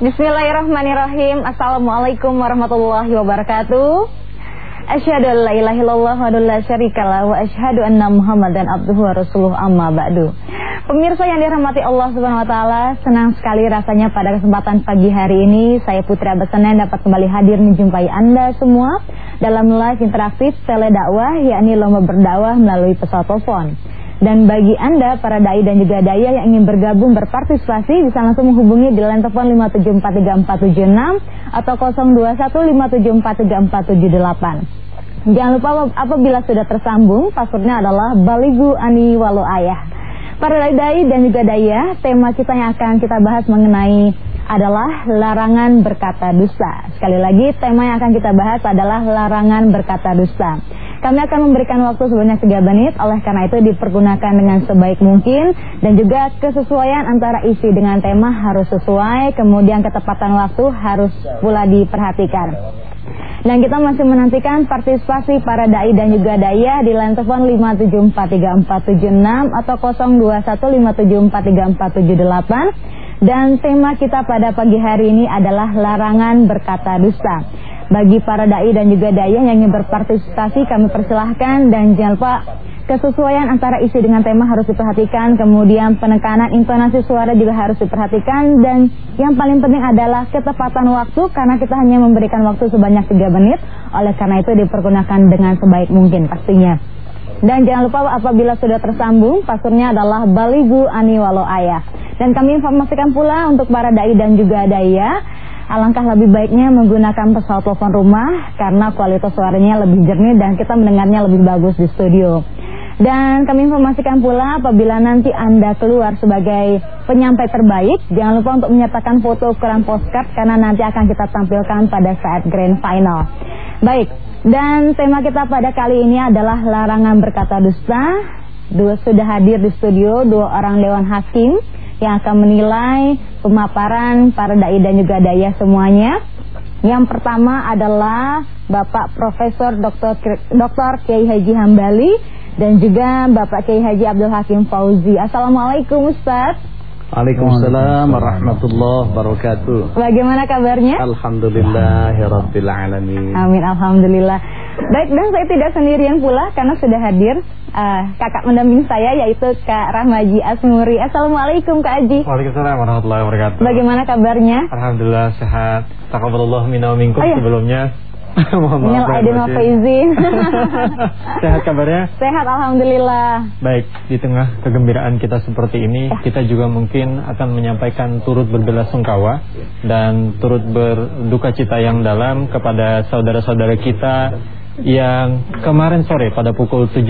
Bismillahirrahmanirrahim. Assalamualaikum warahmatullahi wabarakatuh. Asyhadu an la ilaha illallah wa la syarikalah wa asyhadu anna Muhammadan abduhu wa rasuluh amma ba'du. Pemirsa yang dirahmati Allah Subhanahu wa taala, senang sekali rasanya pada kesempatan pagi hari ini saya Putra Besenan dapat kembali hadir menjumpai Anda semua dalam live interaktif tele dakwah yakni lomba berdakwah melalui pesawat telepon. Dan bagi Anda, para da'i dan juga daya yang ingin bergabung berpartisipasi bisa langsung menghubungi di line telepon 5743476 atau 0215743478. Jangan lupa apabila sudah tersambung, passwordnya adalah Baligu Ani Walu Ayah. Para da'i dan juga daya, tema kita yang akan kita bahas mengenai adalah larangan berkata dusta. Sekali lagi, tema yang akan kita bahas adalah larangan berkata dusta. Kami akan memberikan waktu sebanyak 3 menit, oleh karena itu dipergunakan dengan sebaik mungkin dan juga kesesuaian antara isi dengan tema harus sesuai, kemudian ketepatan waktu harus pula diperhatikan. Dan kita masih menantikan partisipasi para dai dan juga daya di line telepon 5743476 atau 0215743478 dan tema kita pada pagi hari ini adalah larangan berkata dusta. Bagi para dai dan juga daya yang ingin berpartisipasi kami persilahkan dan jangan lupa kesesuaian antara isi dengan tema harus diperhatikan. Kemudian penekanan intonasi suara juga harus diperhatikan. Dan yang paling penting adalah ketepatan waktu karena kita hanya memberikan waktu sebanyak 3 menit. Oleh karena itu dipergunakan dengan sebaik mungkin pastinya dan jangan lupa apabila sudah tersambung passwordnya adalah Baligu Aniwalo Ayah dan kami informasikan pula untuk para dai dan juga daya Alangkah lebih baiknya menggunakan pesawat telepon rumah karena kualitas suaranya lebih jernih dan kita mendengarnya lebih bagus di studio. Dan kami informasikan pula apabila nanti Anda keluar sebagai penyampai terbaik, jangan lupa untuk menyertakan foto ukuran postcard karena nanti akan kita tampilkan pada saat grand final. Baik, dan tema kita pada kali ini adalah larangan berkata dusta. Dua sudah hadir di studio dua orang dewan hakim yang akan menilai pemaparan para dai dan juga daya semuanya. Yang pertama adalah Bapak Profesor Dr. Dr. Kiai Haji Hambali dan juga Bapak Kiai Haji Abdul Hakim Fauzi. Assalamualaikum Ustaz. Waalaikumsalam warahmatullahi wabarakatuh. Bagaimana kabarnya? Alhamdulillahirrabbilalamin. Amin, Alhamdulillah. Baik, dan saya tidak sendirian pula karena sudah hadir uh, kakak mendamping saya yaitu Kak Rahmaji Asmuri. Assalamualaikum Kak Aji. Waalaikumsalam warahmatullahi wabarakatuh. Bagaimana kabarnya? Alhamdulillah sehat. Taqabbalallah minna wa minkum oh, iya. sebelumnya. Mohon maaf. Aidin wa faizin. Sehat kabarnya? Sehat alhamdulillah. Baik, di tengah kegembiraan kita seperti ini, ya. kita juga mungkin akan menyampaikan turut berbela sungkawa dan turut berduka cita yang dalam kepada saudara-saudara kita yang kemarin sore pada pukul 17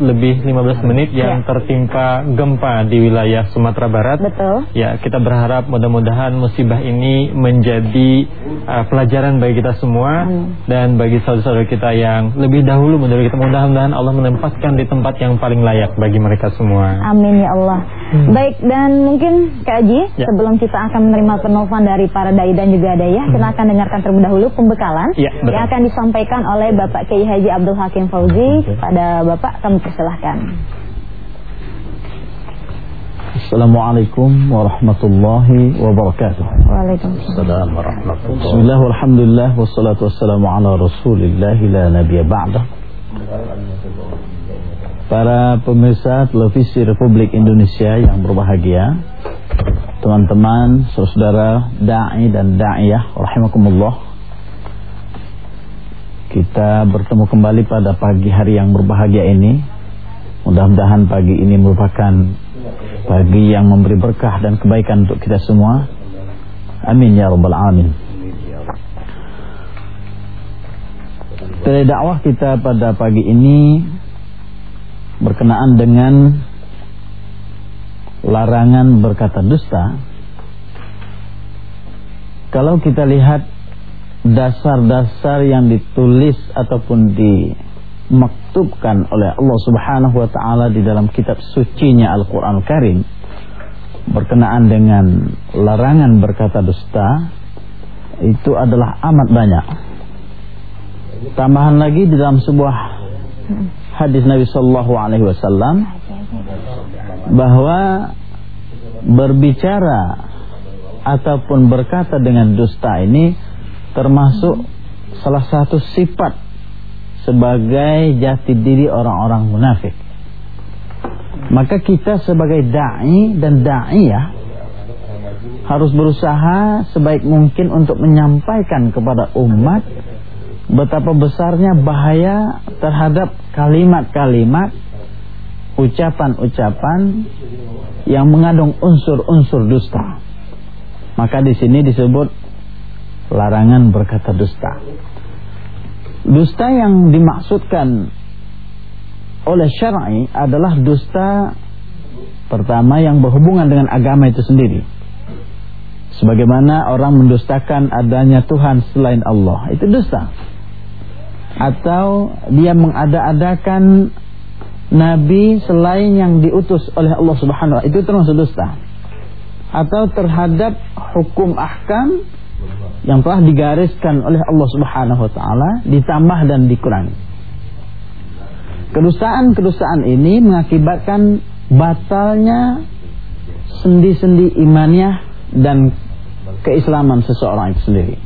lebih 15 menit yang ya. tertimpa gempa di wilayah Sumatera Barat. Betul. Ya, kita berharap mudah-mudahan musibah ini menjadi uh, pelajaran bagi kita semua hmm. dan bagi saudara-saudara kita yang lebih dahulu menurut kita mudah-mudahan Allah menempatkan di tempat yang paling layak bagi mereka semua. Amin ya Allah. Hmm. Baik dan mungkin Kak Aji ya. sebelum kita akan menerima penelpon dari para dai dan juga adaya, hmm. kita akan dengarkan terlebih dahulu pembekalan ya, yang akan disampaikan oleh Bapak Bapak Kiai Haji Abdul Hakim Fauzi Pada Bapak kami persilahkan. Assalamualaikum warahmatullahi wabarakatuh. Waalaikumsalam. Warahmatullahi Bismillah walhamdulillah Wassalatu wassalamu ala rasulillah La nabiya ba'da. Para pemirsa televisi Republik Indonesia yang berbahagia Teman-teman, saudara, da'i dan da'iyah Rahimakumullah kita bertemu kembali pada pagi hari yang berbahagia ini. Mudah-mudahan pagi ini merupakan pagi yang memberi berkah dan kebaikan untuk kita semua. Amin ya rabbal alamin. Tele dakwah kita pada pagi ini berkenaan dengan larangan berkata dusta. Kalau kita lihat dasar-dasar yang ditulis ataupun dimaktubkan oleh Allah Subhanahu wa taala di dalam kitab sucinya Al-Qur'an Karim berkenaan dengan larangan berkata dusta itu adalah amat banyak. Tambahan lagi di dalam sebuah hadis Nabi sallallahu alaihi wasallam bahwa berbicara ataupun berkata dengan dusta ini termasuk salah satu sifat sebagai jati diri orang-orang munafik. Maka kita sebagai dai dan daiyah harus berusaha sebaik mungkin untuk menyampaikan kepada umat betapa besarnya bahaya terhadap kalimat-kalimat ucapan-ucapan yang mengandung unsur-unsur dusta. Maka di sini disebut larangan berkata dusta. Dusta yang dimaksudkan oleh syar'i adalah dusta pertama yang berhubungan dengan agama itu sendiri. Sebagaimana orang mendustakan adanya Tuhan selain Allah, itu dusta. Atau dia mengada-adakan nabi selain yang diutus oleh Allah Subhanahu wa itu termasuk dusta. Atau terhadap hukum ahkam yang telah digariskan oleh Allah Subhanahu wa taala ditambah dan dikurangi. Kedustaan-kedustaan ini mengakibatkan batalnya sendi-sendi imannya dan keislaman seseorang itu sendiri.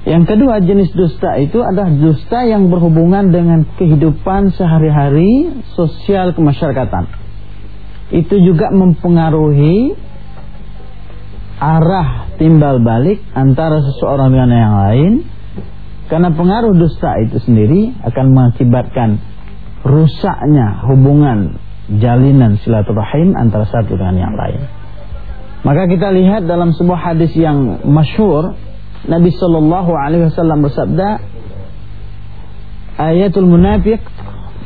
Yang kedua jenis dusta itu adalah dusta yang berhubungan dengan kehidupan sehari-hari sosial kemasyarakatan. Itu juga mempengaruhi arah timbal balik antara seseorang dengan yang lain. Karena pengaruh dusta itu sendiri akan mengakibatkan rusaknya hubungan jalinan silaturahim antara satu dengan yang lain. Maka kita lihat dalam sebuah hadis yang masyhur Nabi Shallallahu Alaihi Wasallam bersabda, ayatul munafik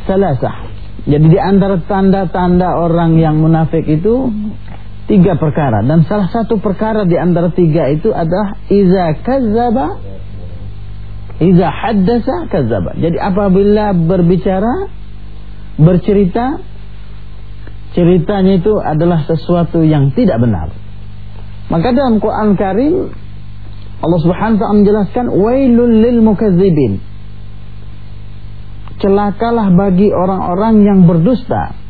salasah. Jadi di antara tanda-tanda orang yang munafik itu tiga perkara dan salah satu perkara di antara tiga itu adalah iza kazaba iza haddasa kazaba. Jadi apabila berbicara bercerita ceritanya itu adalah sesuatu yang tidak benar. Maka dalam Quran Karim Allah Subhanahu wa taala menjelaskan wailul lil mukadzibin. Celakalah bagi orang-orang yang berdusta.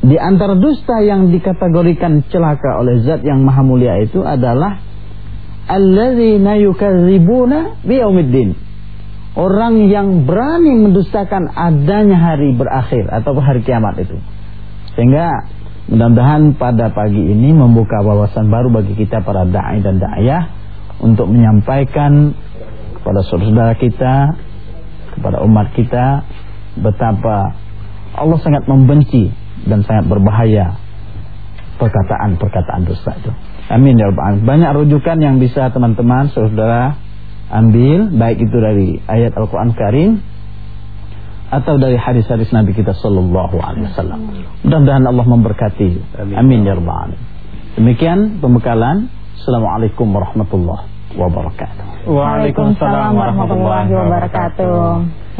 Di antara dusta yang dikategorikan celaka oleh zat yang maha mulia itu adalah alladzina yukadzibuna biyaumiddin. Orang yang berani mendustakan adanya hari berakhir atau hari kiamat itu. Sehingga Mudah-mudahan pada pagi ini membuka wawasan baru bagi kita para da'i dan da'ayah untuk menyampaikan kepada saudara kita, kepada umat kita betapa Allah sangat membenci dan sangat berbahaya perkataan-perkataan dosa itu. Amin ya rabbal alamin. Banyak rujukan yang bisa teman-teman saudara ambil baik itu dari ayat Al-Qur'an Karim atau dari hadis-hadis Nabi kita sallallahu alaihi wasallam. Mudah-mudahan Allah memberkati. Amin ya rabbal alamin. Demikian pembekalan. Assalamualaikum warahmatullahi wabarakatuh. Waalaikumsalam warahmatullahi wabarakatuh.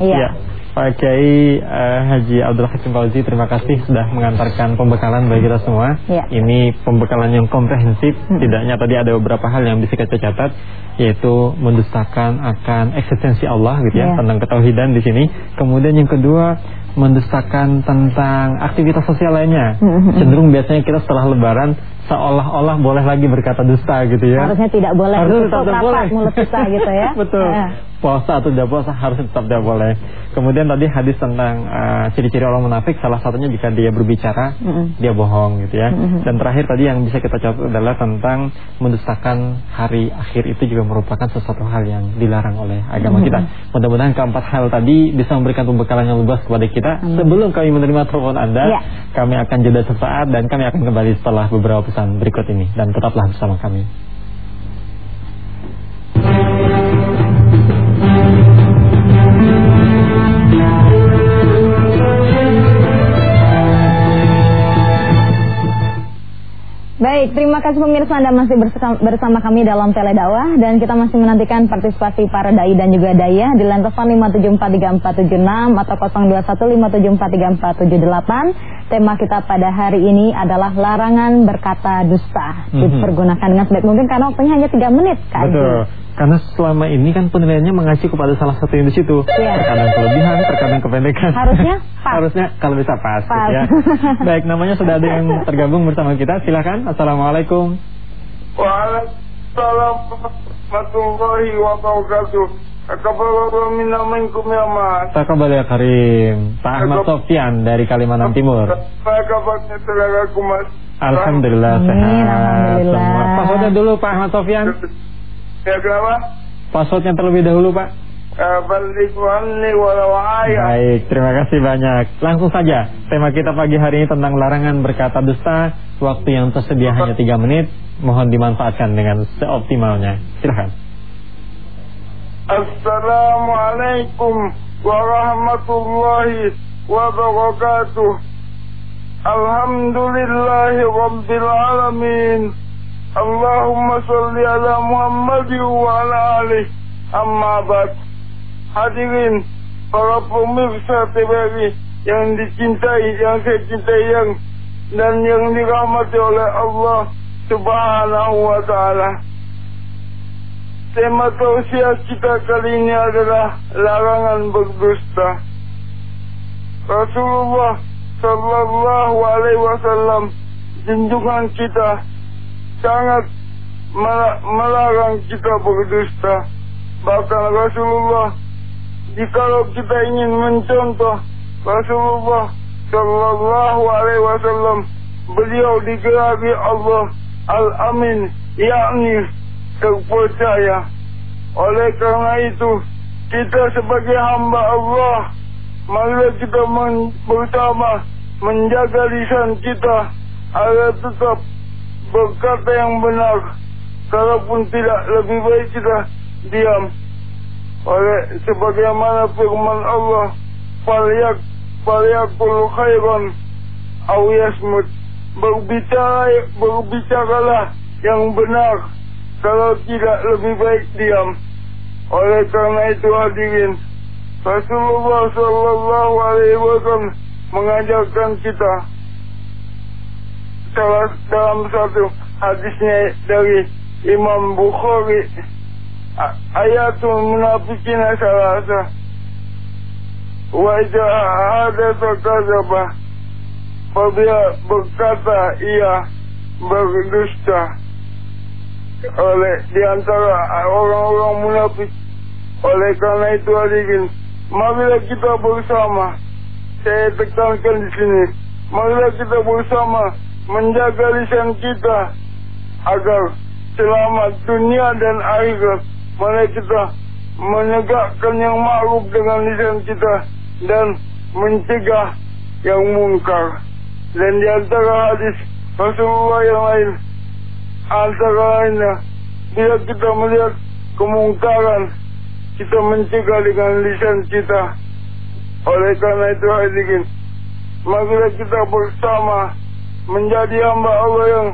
Iya. Ya. Pak Kiai uh, Haji Abdul Hakim Fauzi terima kasih sudah mengantarkan pembekalan bagi kita semua. Ya. Ini pembekalan yang komprehensif. Hmm. Tidaknya tadi ada beberapa hal yang bisa kita catat yaitu mendustakan akan eksistensi Allah gitu ya, ya. tentang ketauhidan di sini. Kemudian yang kedua mendustakan tentang aktivitas sosial lainnya. Hmm, Cenderung biasanya kita setelah lebaran seolah-olah boleh lagi berkata dusta gitu ya. Harusnya tidak boleh. Harusnya tidak boleh. mulut kita gitu ya. Betul. Ya puasa atau tidak puasa harus tetap tidak boleh. Kemudian tadi hadis tentang uh, ciri-ciri uh, orang munafik salah satunya jika dia berbicara mm -hmm. dia bohong gitu ya. Mm -hmm. Dan terakhir tadi yang bisa kita catat adalah tentang mendustakan hari akhir itu juga merupakan sesuatu hal yang dilarang oleh agama mm -hmm. kita. Mudah-mudahan keempat hal tadi bisa memberikan pembekalan yang luas kepada kita. Mm -hmm. Sebelum kami menerima telepon Anda, yeah. kami akan jeda sesaat dan kami akan kembali setelah beberapa pesan berikut ini dan tetaplah bersama kami. Baik, terima kasih pemirsa Anda masih bersama kami dalam Tele Dakwah dan kita masih menantikan partisipasi para dai dan juga daya di telepon 5743476 atau 0215743478. Tema kita pada hari ini adalah larangan berkata dusta. Mm -hmm. Dipergunakan dengan sebaik mungkin karena waktunya hanya 3 menit. Kak Betul. Karena selama ini kan penilaiannya mengacu kepada salah satu yang di situ. Iya. Terkadang kelebihan, terkadang kependekan. Harusnya pas. Harusnya kalau bisa pas, Pas. ya. Baik, namanya sudah ada yang tergabung bersama kita. Silakan. Assalamualaikum. Waalaikumsalam warahmatullahi wabarakatuh. Taqabbalallahu minna minkum ya mas. Ya Karim. Pak Ahmad Sofyan dari Kalimantan Timur. Apa kabarnya saudaraku mas? Alhamdulillah Amin, sehat alhamdulillah. semua. Passwordnya dulu Pak Ahmad Sofyan. Ya kenapa? Passwordnya terlebih dahulu Pak. Eh. Baik, terima kasih banyak. Langsung saja, tema kita pagi hari ini tentang larangan berkata dusta. Waktu yang tersedia hanya 3 menit. Mohon dimanfaatkan dengan seoptimalnya. Silahkan. Assalamualaikum warahmatullahi wabarakatuh. Alhamdulillahi rabbil alamin. Allahumma salli ala Muhammad wa ala alih. Amma ba'd. Hadirin para pemirsa TVRI yang dicintai, yang saya cintai yang dan yang dirahmati oleh Allah Subhanahu wa taala. Tema tausiah kita kali ini adalah larangan berdusta. Rasulullah Sallallahu Alaihi Wasallam junjungan kita sangat melarang kita berdusta. Bahkan Rasulullah jikalau kita ingin mencontoh Rasulullah Sallallahu Alaihi Wasallam beliau digelari Allah Al-Amin yakni terpercaya. Oleh karena itu, kita sebagai hamba Allah, marilah kita men- bersama menjaga lisan kita agar tetap berkata yang benar. Kalaupun tidak, lebih baik kita diam. Oleh sebagaimana firman Allah, "Falyak falyakul khairan aw yasmut." Berbicara berbicaralah yang benar kalau tidak lebih baik diam. Oleh karena itu hadirin, Rasulullah Sallallahu Alaihi Wasallam mengajarkan kita dalam satu hadisnya dari Imam Bukhari ayatul munafikin salasa wa idza hadatha kadzaba apabila berkata ia berdusta oleh di antara orang-orang munafik. Oleh karena itu hadirin, marilah kita bersama. Saya tekankan di sini, marilah kita bersama menjaga lisan kita agar selamat dunia dan akhirat. Mari kita menegakkan yang ma'ruf dengan lisan kita dan mencegah yang mungkar. Dan di antara hadis Rasulullah yang lain antara lainnya bila kita melihat kemungkaran kita mencegah dengan lisan kita oleh karena itu hadirin marilah kita bersama menjadi hamba Allah yang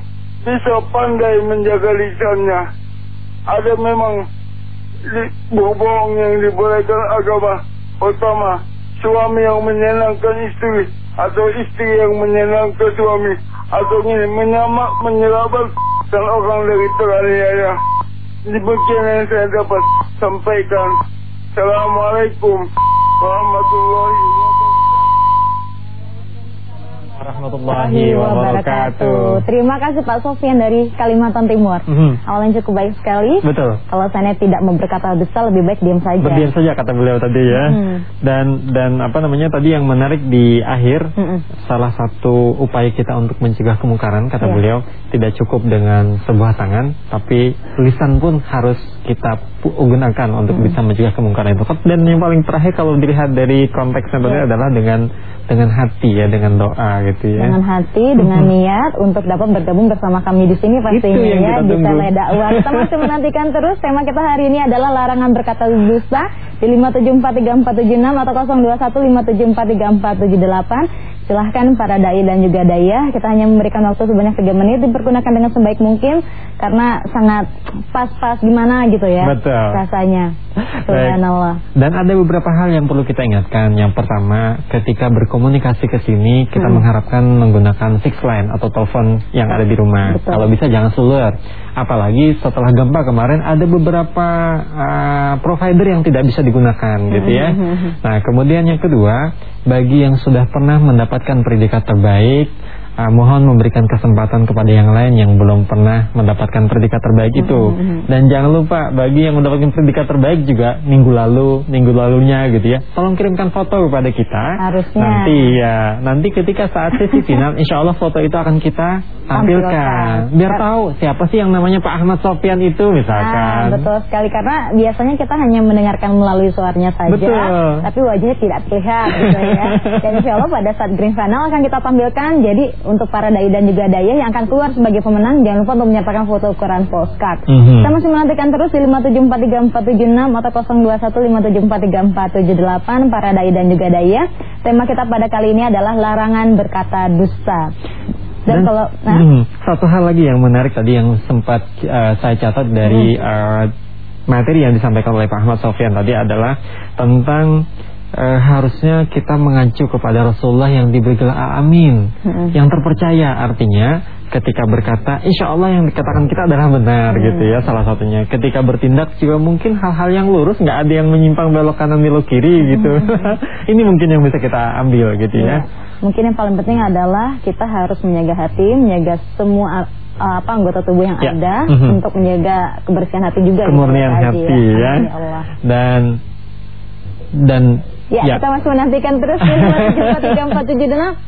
bisa pandai menjaga lisannya ada memang berbohong yang dibolehkan agama pertama suami yang menyenangkan istri atau istri yang menyenangkan suami atau ini menyamak menyelamat dan orang dari teraniaya. Demikian yang saya dapat sampaikan. Assalamualaikum warahmatullahi wabarakatuh. Warahmatullahi wabarakatuh. Terima kasih Pak Sofian dari Kalimantan Timur. Mhm. Awalnya cukup baik sekali. Betul. Kalau saya tidak mau berkata dusta, lebih baik diam saja. Berdiam saja kata beliau tadi ya. Hmm. Dan dan apa namanya tadi yang menarik di akhir Mm-mm. salah satu upaya kita untuk mencegah kemungkaran kata Iya. beliau tidak cukup dengan sebuah tangan tapi lisan pun harus kita gunakan untuk bisa mencegah kemungkaran itu. Dan yang paling terakhir kalau dilihat dari konteksnya tadi Iya. adalah dengan dengan hati ya, dengan doa gitu ya. Dengan hati, dengan niat untuk dapat bergabung bersama kami di sini pastinya Itu yang ya di tunggu. Tele Dakwah. Kita masih menantikan terus tema kita hari ini adalah larangan berkata dusta di 5743476 atau 0215743478. Silahkan para dai dan juga daya Kita hanya memberikan waktu sebanyak 3 menit Dipergunakan dengan sebaik mungkin Karena sangat pas-pas gimana gitu ya Betul. Rasanya Subhanallah. Dan ada beberapa hal yang perlu kita ingatkan. Yang pertama, ketika berkomunikasi ke sini, kita Hmm. mengharapkan menggunakan fixed line atau telepon yang ada di rumah. Betul. Kalau bisa jangan seluler. Apalagi setelah gempa kemarin ada beberapa uh, provider yang tidak bisa digunakan gitu ya. Hmm. Nah, kemudian yang kedua, bagi yang sudah pernah mendapatkan predikat terbaik, uh, mohon memberikan kesempatan kepada yang lain yang belum pernah mendapatkan predikat terbaik itu. Dan jangan lupa bagi yang mendapatkan predikat terbaik juga minggu lalu, minggu lalunya gitu ya. Tolong kirimkan foto kepada kita. Harusnya. Nanti ya, nanti ketika saat sesi final, insya Allah foto itu akan kita tampilkan. Biar tahu siapa sih yang namanya Pak Ahmad Sofian itu misalkan. betul sekali karena biasanya kita hanya mendengarkan melalui suaranya saja, Betul. tapi wajahnya tidak terlihat gitu ya. Dan insya Allah pada saat grand final akan kita tampilkan. Jadi untuk para dai dan juga daya yang akan keluar sebagai pemenang, jangan lupa untuk menyertakan foto ukuran postcard. Mhm. Kita masih menantikan terus di 5743476 atau 0215743478 para dai dan juga daya. Tema kita pada kali ini adalah larangan berkata dusta. Dan, kalau nah, Hmm, satu hal lagi yang menarik tadi yang sempat uh, saya catat dari uh, materi yang disampaikan oleh Pak Ahmad Sofian tadi adalah tentang uh, harusnya kita mengacu kepada Rasulullah yang diberi gelar amin, Mm-mm. yang terpercaya artinya ketika berkata insya Allah yang dikatakan kita adalah benar gitu ya salah satunya ketika bertindak juga mungkin hal-hal yang lurus nggak ada yang menyimpang belok kanan belok kiri gitu ini mungkin yang bisa kita ambil gitu Iya. ya Mungkin yang paling penting adalah kita harus menjaga hati, menjaga semua uh, apa anggota tubuh yang Ya. ada Mhm. untuk menjaga kebersihan hati juga. gitu, kemurnian Haji, hati ya. Ya Allah. Dan dan Ya, kita masih menantikan terus di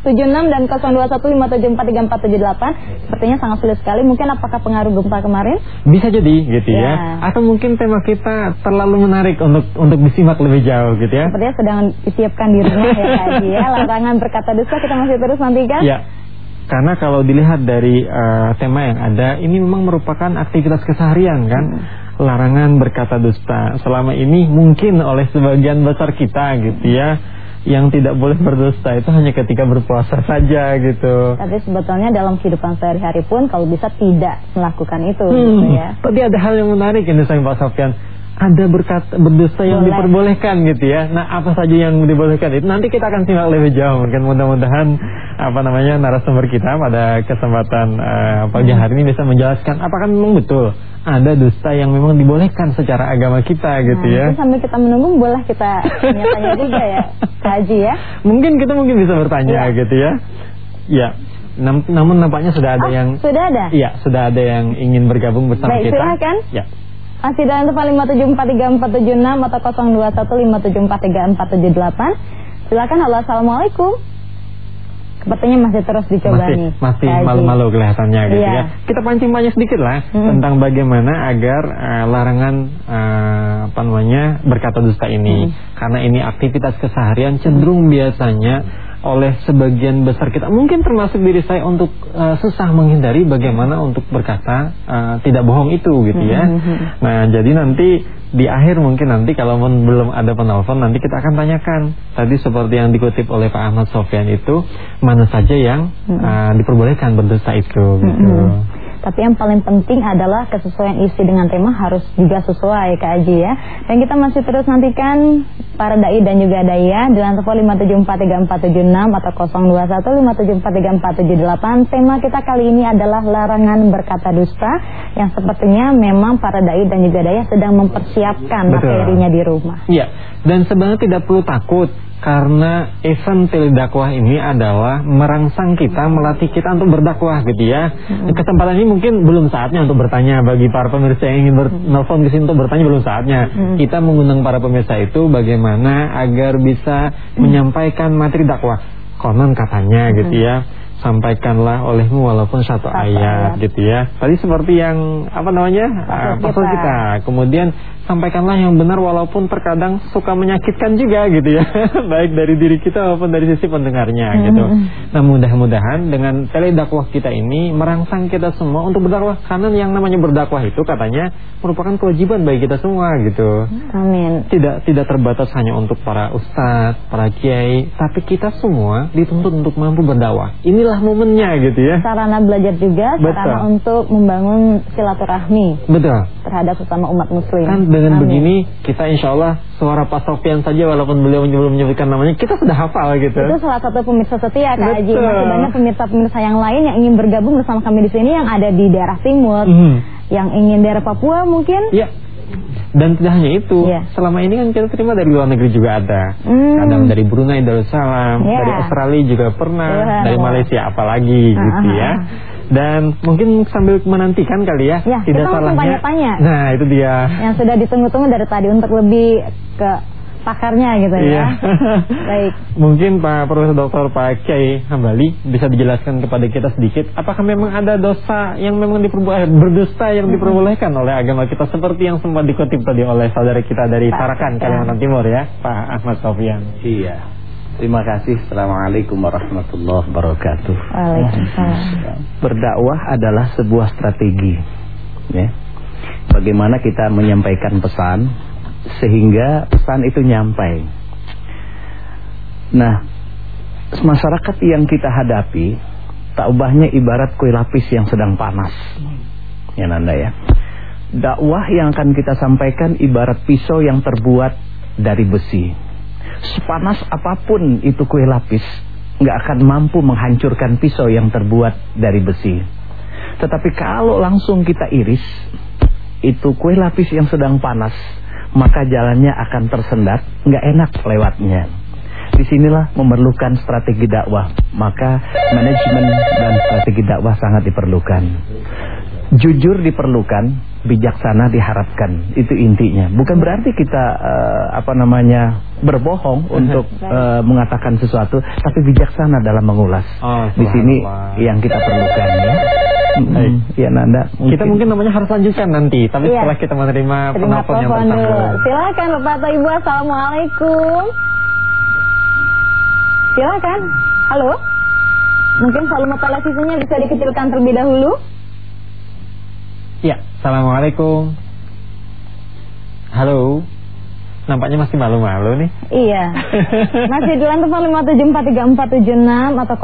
5743476 dan 0215743478. Sepertinya sangat sulit sekali. Mungkin apakah pengaruh gempa kemarin? bisa jadi gitu ya. Ya. Atau mungkin tema kita terlalu menarik untuk untuk disimak lebih jauh gitu ya. Sepertinya sedang disiapkan di rumah ya Haji ya. Larangan berkata dusta kita masih terus nantikan. Ya. Karena kalau dilihat dari eh, tema yang ada, ini memang merupakan aktivitas keseharian kan. Larangan berkata dusta. Selama ini mungkin oleh sebagian besar kita gitu ya, yang tidak boleh berdusta itu hanya ketika berpuasa saja gitu. Tapi sebetulnya dalam kehidupan sehari-hari pun kalau bisa tidak melakukan itu Hmm. gitu ya. Tadi ada hal yang menarik ini saya Pak Sofyan. Ada berkata berdosa yang Boleh. diperbolehkan gitu ya. Nah, apa saja yang dibolehkan itu nanti kita akan simak lebih jauh. Mungkin mudah-mudahan apa namanya narasumber kita pada kesempatan eh, pagi hari ini bisa menjelaskan apakah memang betul ada dusta yang memang dibolehkan secara agama kita gitu Nah, ya. sambil kita menunggu boleh kita tanya-tanya juga ya, Kak Haji ya. Mungkin kita mungkin bisa bertanya Iya. gitu ya. Ya. Nam- namun nampaknya sudah ada Oh, yang sudah ada. Iya, sudah ada yang ingin bergabung bersama Baik, kita. silakan. Ya. Masih dalam telepon 5743476 atau 0215743478. Silakan halo assalamualaikum. Sepertinya masih terus dicoba masih nih. masih malu-malu kelihatannya gitu Iya. ya. Kita pancing-pancing sedikit lah Hmm. tentang bagaimana agar eh, larangan eh, apa namanya berkata dusta ini. Hmm. Karena ini aktivitas keseharian cenderung biasanya oleh sebagian besar kita mungkin termasuk diri saya untuk eh, susah menghindari bagaimana untuk berkata eh, tidak bohong itu gitu ya. Hmm. Nah, jadi nanti di akhir mungkin nanti kalau belum ada penelpon nanti kita akan tanyakan tadi seperti yang dikutip oleh Pak Ahmad Sofyan itu mana saja yang uh, diperbolehkan berdosa itu gitu. Tapi yang paling penting adalah kesesuaian isi dengan tema harus juga sesuai Kak Aji ya. Dan kita masih terus nantikan para dai dan juga daya di telepon 5743476 atau 0215743478. Tema kita kali ini adalah larangan berkata dusta yang sepertinya memang para dai dan juga daya sedang mempersiapkan Betul. materinya di rumah. Iya, dan sebenarnya tidak perlu takut karena event teledakwah ini adalah merangsang kita, melatih kita untuk berdakwah gitu ya. Kesempatan ini mungkin belum saatnya untuk bertanya bagi para pemirsa yang ingin menelpon ke sini untuk bertanya belum saatnya. Kita mengundang para pemirsa itu bagaimana agar bisa menyampaikan materi dakwah. Konon katanya gitu ya. Sampaikanlah olehmu walaupun satu, Satu ayat, ayat. gitu ya. Tadi seperti yang apa namanya? Pasal pasal kita. kita. Kemudian sampaikanlah yang benar walaupun terkadang suka menyakitkan juga gitu ya. Baik dari diri kita maupun dari sisi pendengarnya gitu. Nah, mudah-mudahan dengan teledakwah kita ini merangsang kita semua untuk berdakwah karena yang namanya berdakwah itu katanya merupakan kewajiban bagi kita semua gitu. Amin. Tidak tidak terbatas hanya untuk para ustadz, para kiai, tapi kita semua dituntut untuk mampu berdakwah. Inilah momennya gitu ya. Sarana belajar juga, sarana Betul. untuk membangun silaturahmi Betul. terhadap sesama umat muslim. Kan dengan Amin. begini kita insya Allah suara Pak Sofian saja walaupun beliau belum menyebutkan namanya kita sudah hafal gitu. Itu salah satu pemirsa setia Kak Haji. Betul. Masih banyak pemirsa-pemirsa yang lain yang ingin bergabung bersama kami di sini yang ada di daerah timur, Mhm. yang ingin daerah Papua mungkin. Ya. Dan tidak hanya itu, Iya. selama ini kan kita terima dari luar negeri juga ada. Hmm. Kadang dari Brunei, Darussalam, Iya. dari Australia juga pernah, Iya. dari Malaysia apalagi Ah, gitu ah, ya. ah. Dan mungkin sambil menantikan kali ya, Ya, tidak salahnya. tanya-tanya. Nah, itu dia. Yang sudah ditunggu-tunggu dari tadi untuk lebih ke pakarnya gitu ya. Iya. Baik. Mungkin Pak Profesor Dr. Pak Kiai Hambali bisa dijelaskan kepada kita sedikit apakah memang ada dosa yang memang diperbolehkan berdusta yang diperbolehkan oleh agama kita seperti yang sempat dikutip tadi oleh saudara kita dari Pak Tarakan Sofyan. Kalimantan Timur ya, Pak Ahmad Sofian. Iya. Terima kasih. Assalamualaikum warahmatullahi wabarakatuh. Waalaikumsalam. Berdakwah adalah sebuah strategi. Ya. Bagaimana kita menyampaikan pesan sehingga pesan itu nyampai. Nah, masyarakat yang kita hadapi tak ubahnya ibarat kue lapis yang sedang panas. Ya Nanda ya. Dakwah yang akan kita sampaikan ibarat pisau yang terbuat dari besi. Sepanas apa pun itu kue lapis, nggak akan mampu menghancurkan pisau yang terbuat dari besi. Tetapi kalau langsung kita iris, itu kue lapis yang sedang panas, maka jalannya akan tersendat, nggak enak lewatnya. Di sinilah memerlukan strategi dakwah, maka manajemen dan strategi dakwah sangat diperlukan. Jujur diperlukan, bijaksana diharapkan. Itu intinya. Bukan berarti kita eh, apa namanya berbohong untuk eh, mengatakan sesuatu, tapi bijaksana dalam mengulas. Oh, Di sini yang kita perlukan ya. Baik. Mm, Ya Nanda. Kita mungkin namanya harus lanjutkan nanti, tapi Iya. setelah kita menerima penelpon yang bersangkutan. Silakan Bapak atau Ibu. Assalamualaikum. Silakan. Halo. Mungkin volume televisinya bisa dikecilkan terlebih dahulu. Ya, assalamualaikum. Halo. Nampaknya masih malu-malu nih. Iya. Masih di lantai 5743476 atau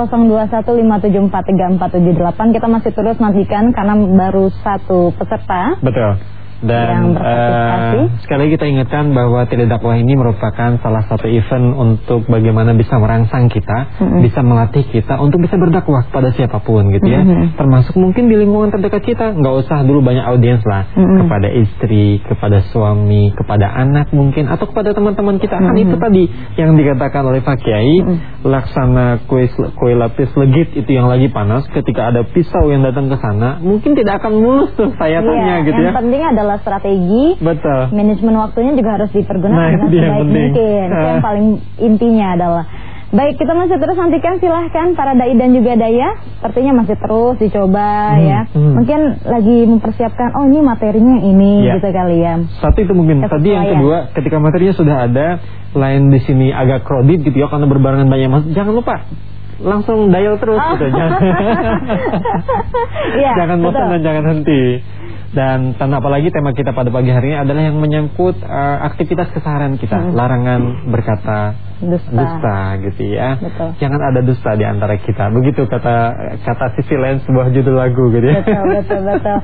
0215743478. Kita masih terus nantikan karena baru satu peserta. Betul. Dan Yang eh, sekali lagi kita ingatkan bahwa tidak dakwah ini merupakan salah satu event untuk bagaimana bisa merangsang kita, Mm-mm. bisa melatih kita untuk bisa berdakwah kepada siapa pun gitu ya. Mm-mm. Termasuk mungkin di lingkungan terdekat kita, nggak usah dulu banyak audiens lah Mm-mm. kepada istri, kepada suami, kepada anak mungkin atau kepada teman-teman kita. Kan Mm-mm. itu tadi yang dikatakan oleh Pak Kiai, Mm-mm. laksana kue kue lapis legit itu yang lagi panas ketika ada pisau yang datang ke sana, mungkin tidak akan mulus tuh sayatannya Iya, gitu yang ya. penting adalah strategi. Betul. Manajemen waktunya juga harus dipergunakan Nah, dengan sebaik penting. mungkin. Itu yang Ah. paling intinya adalah Baik, kita masih terus nantikan silahkan para dai dan juga daya. Sepertinya masih terus dicoba Hmm, ya. hmm. Mungkin lagi mempersiapkan, oh ini materinya ini Ya. gitu kali ya. Satu itu mungkin. Tadi yang kedua, ketika materinya sudah ada, lain di sini agak kredit gitu ya karena berbarengan banyak mas. Jangan lupa langsung dial terus Oh. gitu. Jangan, Iya, jangan bosan dan jangan henti. Dan tanda apalagi tema kita pada pagi hari ini adalah yang menyangkut eh, aktivitas keseharian kita, Hmm. larangan berkata Dusta. dusta gitu ya. Betul. Jangan ada dusta di antara kita. Begitu kata kata sisi lain sebuah judul lagu gitu ya. Betul, betul, betul.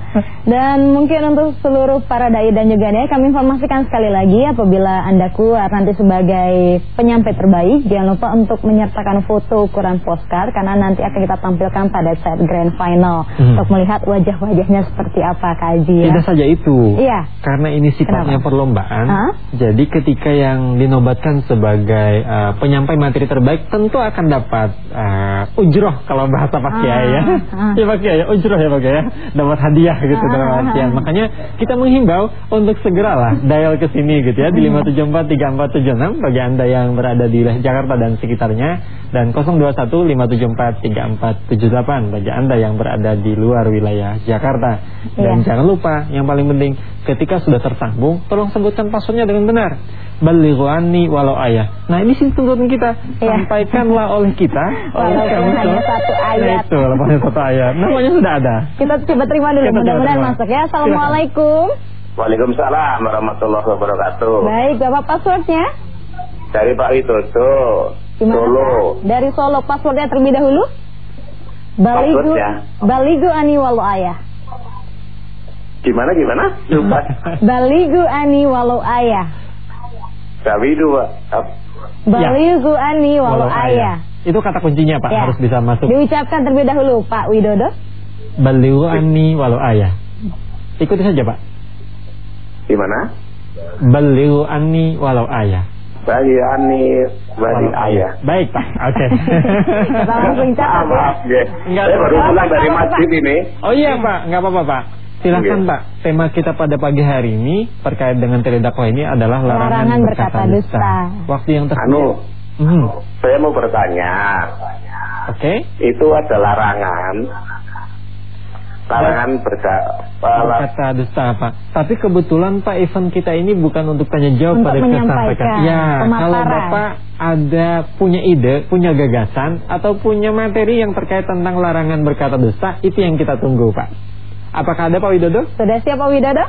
Dan mungkin untuk seluruh para dai dan juga dai kami informasikan sekali lagi apabila Anda keluar nanti sebagai penyampai terbaik, jangan lupa untuk menyertakan foto ukuran postcard karena nanti akan kita tampilkan pada saat grand final Hmm. untuk melihat wajah-wajahnya seperti apa Kak Haji ya. Tidak saja itu. Iya. Karena ini sifatnya Kenapa? perlombaan. Hah? Jadi ketika yang dinobatkan sebagai uh, penyampai materi terbaik tentu akan dapat uh, ujroh kalau bahasa Pak Ah, Kiai ya. ah. Ya Pak Kiai ya, ujroh ya Pak Kiai ya. Dapat hadiah gitu Ah, dalam ah, artian. ah. Makanya kita menghimbau untuk segeralah dial ke sini gitu ya di Hmm. 5743476 bagi Anda yang berada di wilayah Jakarta dan sekitarnya dan 0215743478 bagi Anda yang berada di luar wilayah Jakarta. Dan Iya. jangan lupa yang paling penting ketika sudah tersambung tolong sebutkan passwordnya dengan benar. Balighu anni walau ayah. Nah ini sih tuntutan kita Iya. sampaikanlah oleh kita oleh kami hanya satu ayat. Nah, itu walaupun hanya satu ayat. Namanya sudah ada. Kita coba terima dulu mudah-mudahan masuk ya. Assalamualaikum. Waalaikumsalam warahmatullahi wabarakatuh. Baik, Bapak passwordnya? Dari Pak Widodo? Solo. Dari Solo passwordnya terlebih dahulu. Baligu? Baligu ani walau ayah. Gimana gimana? Lupa. Baligu ani walau ayah. Dawidu, Pak. Baligu ani walau ayah. Itu kata kuncinya Pak, Ya. harus bisa masuk. Diucapkan terlebih dahulu Pak Widodo. Baligu ani walau ayah. Ikuti saja Pak. Gimana? Baligu ani walau ayah. Bagi Ani, Walau ayah. Baik Pak, oke. Kita langsung Maaf, catat ya. maaf, ya. Enggak, Saya baru pulang dari masjid ini. Oh iya Pak, nggak apa-apa Pak. Silakan Oke. Pak. Tema kita pada pagi hari ini terkait dengan dakwah ini adalah larangan, Larangan berkata dusta. Waktu yang tersedia. Anu, Hmm, saya mau bertanya. Oke. Itu ada larangan. Larangan berka, uh, Berkata dusta Pak. Tapi kebetulan Pak event kita ini bukan untuk tanya jawab Untuk pada kita sampaikan. Ya, pemaparan. kalau Bapak ada punya ide, punya gagasan atau punya materi yang terkait tentang larangan berkata dusta, itu yang kita tunggu Pak. Apakah ada Pak Widodo? Sudah siap Pak Widodo?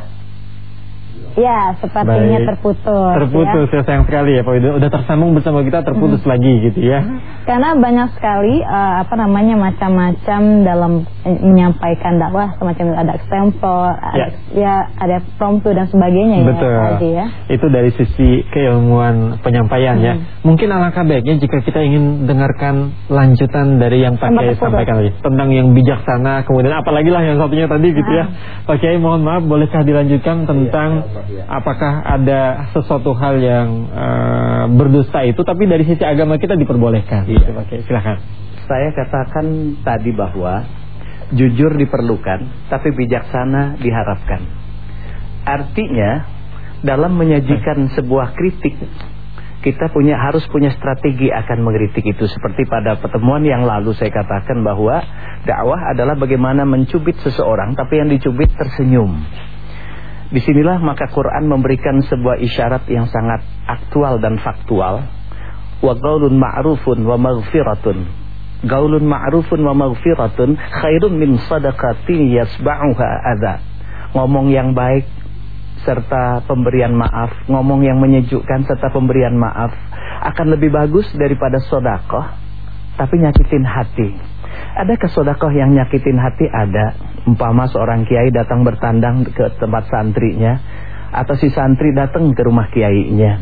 Ya, sepertinya Baik. terputus. Terputus ya. ya sayang sekali ya Pak Widodo. Udah tersambung bersama kita terputus lagi gitu ya. Karena banyak sekali eh, apa namanya macam-macam dalam eh, menyampaikan dakwah semacam ada stempel, ada, ya ada promptu dan sebagainya Betul. ya tadi ya. Itu dari sisi keilmuan penyampaian ya. Mungkin alangkah baiknya jika kita ingin dengarkan lanjutan dari yang Pak Kiai sampaikan tadi tentang yang bijaksana, kemudian apalagi lah yang satunya tadi gitu ya. Pak Kiai mohon maaf bolehkah dilanjutkan tentang apakah ada sesuatu hal yang eh, berdusta itu tapi dari sisi agama kita diperbolehkan. Pak Kiai. Silakan. Saya katakan tadi bahwa jujur diperlukan, tapi bijaksana diharapkan. Artinya, dalam menyajikan sebuah kritik, kita punya harus punya strategi akan mengkritik itu. Seperti pada pertemuan yang lalu saya katakan bahwa dakwah adalah bagaimana mencubit seseorang, tapi yang dicubit tersenyum. Di sinilah maka Quran memberikan sebuah isyarat yang sangat aktual dan faktual. Wa gaulun ma'rufun wa maghfiratun. Gaulun ma'rufun wa maghfiratun khairun min sadaqatin yasba'uha adha. Ngomong yang baik serta pemberian maaf, ngomong yang menyejukkan serta pemberian maaf akan lebih bagus daripada sodakoh tapi nyakitin hati. Adakah sodakoh yang nyakitin hati? Ada. Umpama seorang kiai datang bertandang ke tempat santrinya atau si santri datang ke rumah kiainya.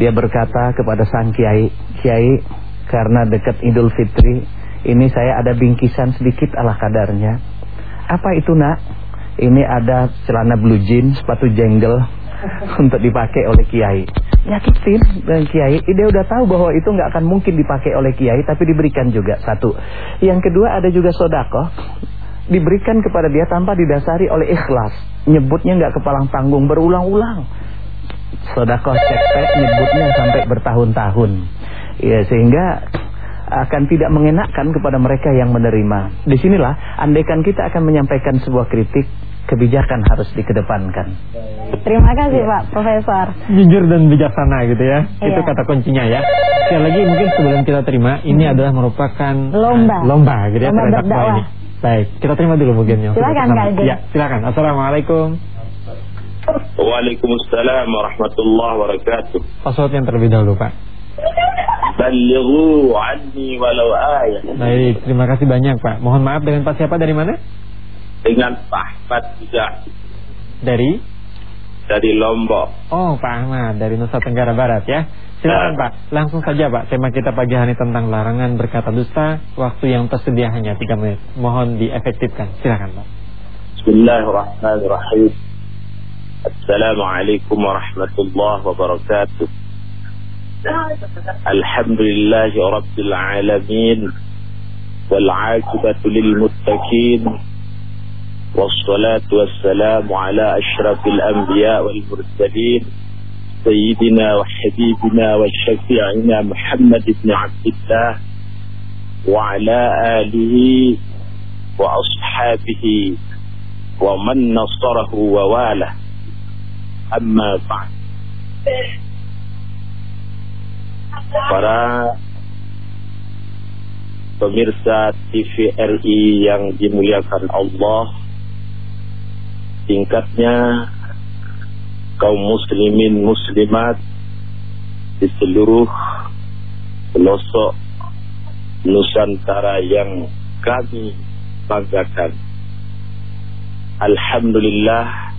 Dia berkata kepada sang kiai, "Kiai, karena dekat Idul Fitri, ini saya ada bingkisan sedikit ala kadarnya." "Apa itu, Nak?" "Ini ada celana blue jeans, sepatu jenggel untuk dipakai oleh kiai." Nyakitin dan kiai, dia udah tahu bahwa itu nggak akan mungkin dipakai oleh kiai, tapi diberikan juga satu. Yang kedua ada juga sodako, diberikan kepada dia tanpa didasari oleh ikhlas. Nyebutnya nggak kepalang tanggung berulang-ulang. Sodako cekpek nyebutnya sampai bertahun-tahun. Ya sehingga akan tidak mengenakkan kepada mereka yang menerima. Di sinilah andaikan kita akan menyampaikan sebuah kritik, kebijakan harus dikedepankan. Terima kasih Pak Profesor. Jujur dan bijaksana gitu ya. Iya. Itu kata kuncinya ya. Sekali lagi mungkin sebelum kita terima, ini adalah merupakan Lomba. eh, lomba gitu ya Lomba terhadap berdakwah. ini. Baik, kita terima dulu mungkin yang sudah Silakan. Kak. Ya, silakan. Assalamualaikum. Waalaikumsalam warahmatullahi wabarakatuh. Password yang terlebih dahulu, Pak. Balighu anni walau ayah. Baik, terima kasih banyak, Pak. Mohon maaf dengan Pak siapa dari mana? Dengan Pak Ahmad juga Dari dari Lombok. Oh, Pak Ahmad dari Nusa Tenggara Barat ya. Silakan Ya. Pak, langsung saja Pak. Tema kita pagi hari tentang larangan berkata dusta. Waktu yang tersedia hanya 3 menit. Mohon diefektifkan. Silakan Pak. Bismillahirrahmanirrahim. Assalamualaikum warahmatullahi wabarakatuh. Alhamdulillahi rabbil alamin. Wal 'aqibatu lil muttaqin. والصلاة والسلام على أشرف الأنبياء والمرسلين سيدنا وحبيبنا وشفيعنا محمد بن عبد الله وعلى آله وأصحابه ومن نصره وواله. أما بعد. Para pemirsa TVRI yang dimuliakan Allah tingkatnya kaum muslimin muslimat di seluruh pelosok Nusantara yang kami banggakan. Alhamdulillah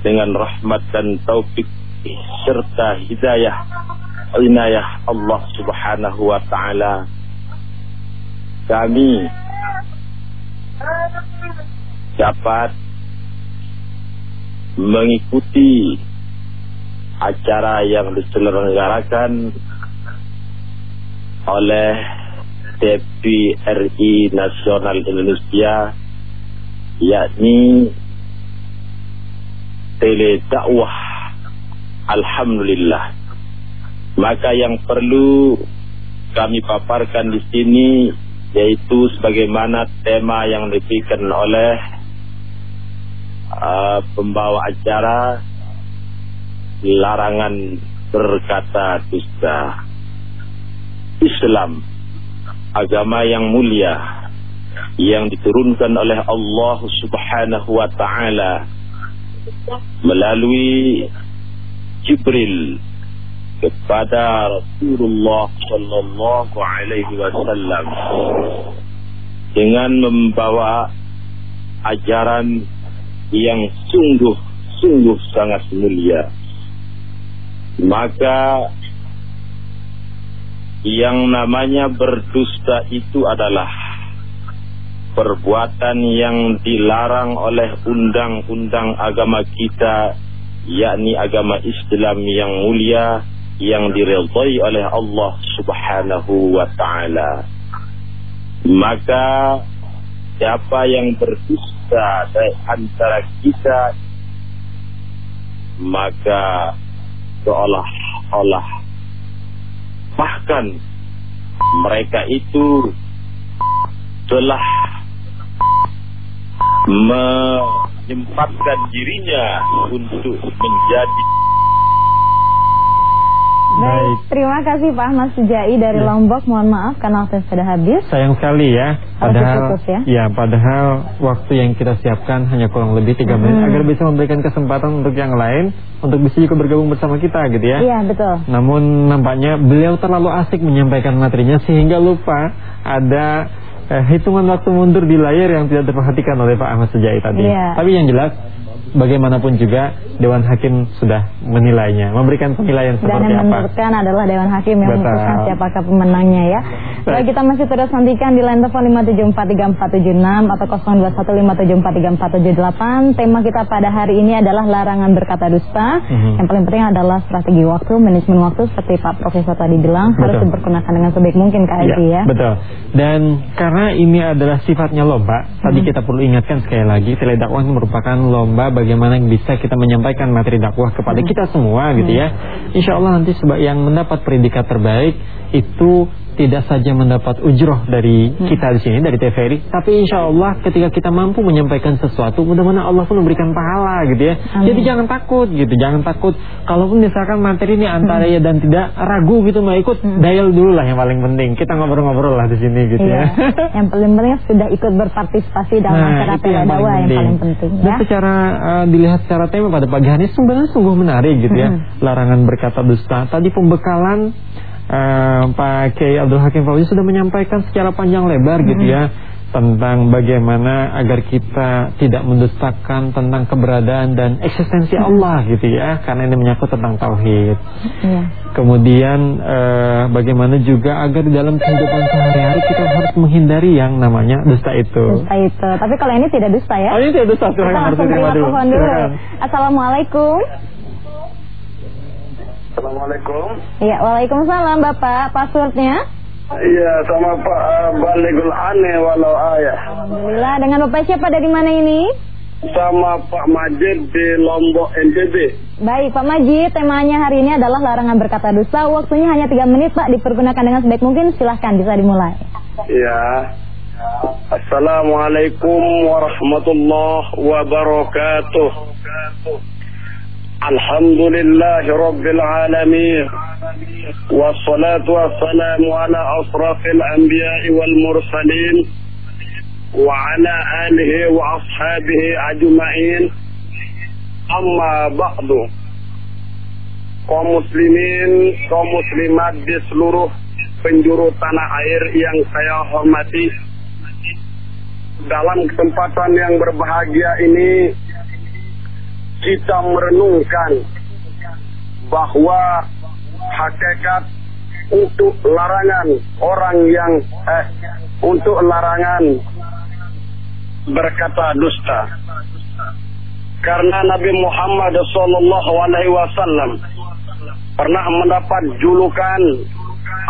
dengan rahmat dan taufik serta hidayah inayah Allah Subhanahu wa taala kami dapat mengikuti acara yang diselenggarakan oleh TVRI Nasional Indonesia yakni tele dakwah alhamdulillah. Maka yang perlu kami paparkan di sini yaitu sebagaimana tema yang diberikan oleh uh, pembawa acara larangan berkata dusta Islam agama yang mulia yang diturunkan oleh Allah Subhanahu wa taala melalui Jibril kepada Rasulullah sallallahu alaihi wasallam dengan membawa ajaran yang sungguh-sungguh sangat mulia. Maka yang namanya berdusta itu adalah perbuatan yang dilarang oleh undang-undang agama kita yakni agama Islam yang mulia yang diridhai oleh Allah Subhanahu wa taala. Maka siapa yang berdusta dari antara kita maka seolah-olah bahkan mereka itu telah menyempatkan dirinya untuk menjadi Baik, terima kasih Pak Mas Sujai dari ya. Lombok. Mohon maaf karena waktu sudah habis. Sayang sekali ya. Padahal ya. ya, padahal waktu yang kita siapkan hanya kurang lebih tiga menit hmm. agar bisa memberikan kesempatan untuk yang lain untuk bisa juga bergabung bersama kita gitu ya. Iya, betul. Namun nampaknya beliau terlalu asik menyampaikan materinya sehingga lupa ada eh, hitungan waktu mundur di layar yang tidak terperhatikan oleh Pak Ahmad Sejai tadi. Yeah. Tapi yang jelas bagaimanapun juga Dewan Hakim sudah menilainya, memberikan penilaian seperti apa. Dan yang menentukan adalah Dewan Hakim yang memutuskan siapakah pemenangnya ya. Baik, kita masih terus nantikan di line telepon 5743476 atau 0215743478. Tema kita pada hari ini adalah larangan berkata dusta. Mm -hmm. Yang paling penting adalah strategi waktu, manajemen waktu seperti Pak Profesor tadi bilang betul. harus dipergunakan dengan sebaik mungkin Kak ya, ya. Betul. Dan karena ini adalah sifatnya lomba, tadi hmm. kita perlu ingatkan sekali lagi, teledakwah merupakan lomba bagi bagaimana bisa kita menyampaikan materi dakwah kepada hmm. kita semua gitu ya. Hmm. Insya Allah nanti yang mendapat predikat terbaik itu tidak saja mendapat ujroh dari hmm. kita di sini dari TVRI, tapi insya Allah ketika kita mampu menyampaikan sesuatu, mudah-mudahan Allah pun memberikan pahala gitu ya. Amin. Jadi jangan takut gitu, jangan takut. Kalaupun misalkan materi ini antara hmm. ya dan tidak ragu gitu mau ikut, hmm. dial dulu lah yang paling penting. Kita ngobrol-ngobrol lah di sini gitu iya. ya. yang paling penting sudah ikut berpartisipasi dalam nah, acara yang paling, yang paling penting ya. Dan secara uh, dilihat secara tema pada pagi hari sebenarnya sungguh menarik gitu ya. Larangan berkata dusta. Tadi pembekalan uh, Pak Kiai Abdul Hakim Fauzi sudah menyampaikan secara panjang lebar gitu ya tentang bagaimana agar kita tidak mendustakan tentang keberadaan dan eksistensi Allah gitu ya karena ini menyangkut tentang tauhid. Ya. Kemudian uh, bagaimana juga agar di dalam kehidupan sehari-hari kita harus menghindari yang namanya dusta itu. Dusta itu. Tapi kalau ini tidak dusta ya? Oh, ini tidak dusta. Kita langsung terima dulu. Assalamualaikum. Assalamualaikum. Iya, waalaikumsalam Bapak. Passwordnya? Iya, sama Pak uh, Baligul Ane walau ayah. Alhamdulillah. Dengan Bapak siapa dari mana ini? Sama Pak Majid di Lombok NTB. Baik, Pak Majid, temanya hari ini adalah larangan berkata dusta. Waktunya hanya 3 menit, Pak. Dipergunakan dengan sebaik mungkin. Silahkan, bisa dimulai. Iya. Assalamualaikum warahmatullahi wabarakatuh. الحمد لله رب العالمين والصلاة والسلام على أشرف الأنبياء والمرسلين وعلى آله وأصحابه أجمعين أما بعد kaum muslimin, kaum muslimat di seluruh penjuru tanah air yang saya hormati. dalam kesempatan yang berbahagia ini kita merenungkan bahwa hakikat untuk larangan orang yang eh untuk larangan berkata dusta. Karena Nabi Muhammad Wasallam pernah mendapat julukan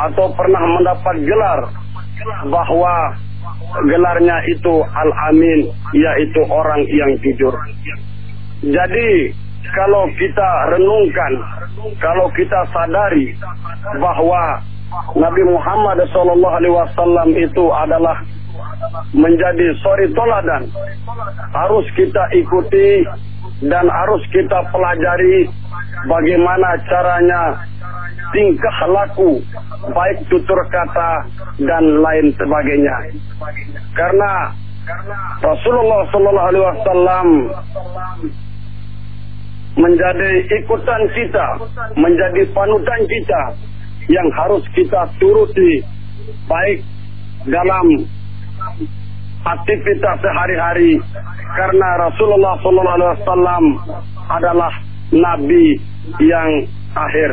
atau pernah mendapat gelar bahwa gelarnya itu Al-Amin, yaitu orang yang jujur. Jadi kalau kita renungkan, kalau kita sadari bahwa Nabi Muhammad SAW itu adalah menjadi sori toladan, harus kita ikuti dan harus kita pelajari bagaimana caranya tingkah laku baik tutur kata dan lain sebagainya. Karena Rasulullah Sallallahu Alaihi Wasallam menjadi ikutan kita, menjadi panutan kita yang harus kita turuti baik dalam aktivitas sehari-hari karena Rasulullah Sallallahu Alaihi Wasallam adalah nabi yang akhir.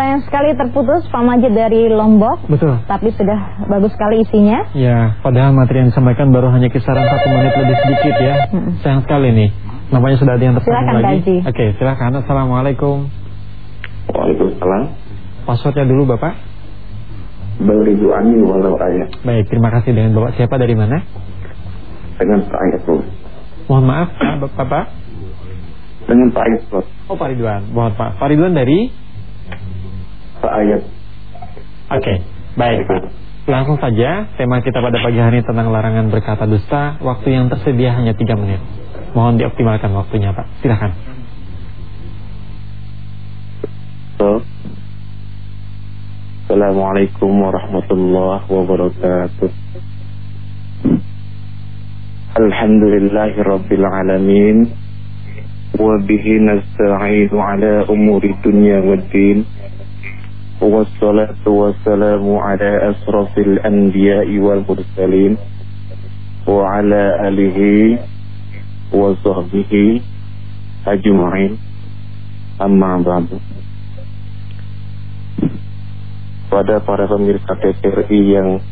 Sayang sekali terputus Pak Majid dari Lombok. Betul. Tapi sudah bagus sekali isinya. Ya, padahal materi yang disampaikan baru hanya kisaran satu menit lebih sedikit ya. Sayang sekali nih. Nampaknya sudah ada yang tersambung Silakan, lagi. Kaji. Oke, silakan. Assalamualaikum. Waalaikumsalam. Passwordnya dulu Bapak. Bang Ridwani walau ayat Baik, terima kasih dengan Bapak siapa dari mana? dengan Pak Ayat Bro. Mohon maaf, Pak- Bapak. Dengan Pak Ayat Bro. Oh, Pak Ridwan. Mohon Pak. Pak Ridwan dari Pak Ayat. Oke, okay, baik Langsung saja, tema kita pada pagi hari tentang larangan berkata dusta. Waktu yang tersedia hanya 3 menit. Mohon dioptimalkan waktunya Pak. Silahkan. Assalamualaikum warahmatullahi wabarakatuh. Alhamdulillahirrabbilalamin Alamin Wabihi nasta'idu ala umuri dunia wad din والصلاة والسلام على أشرف الأنبياء والمرسلين وعلى آله وصحبه أجمعين أما بعد pada para pemirsa TVRI yang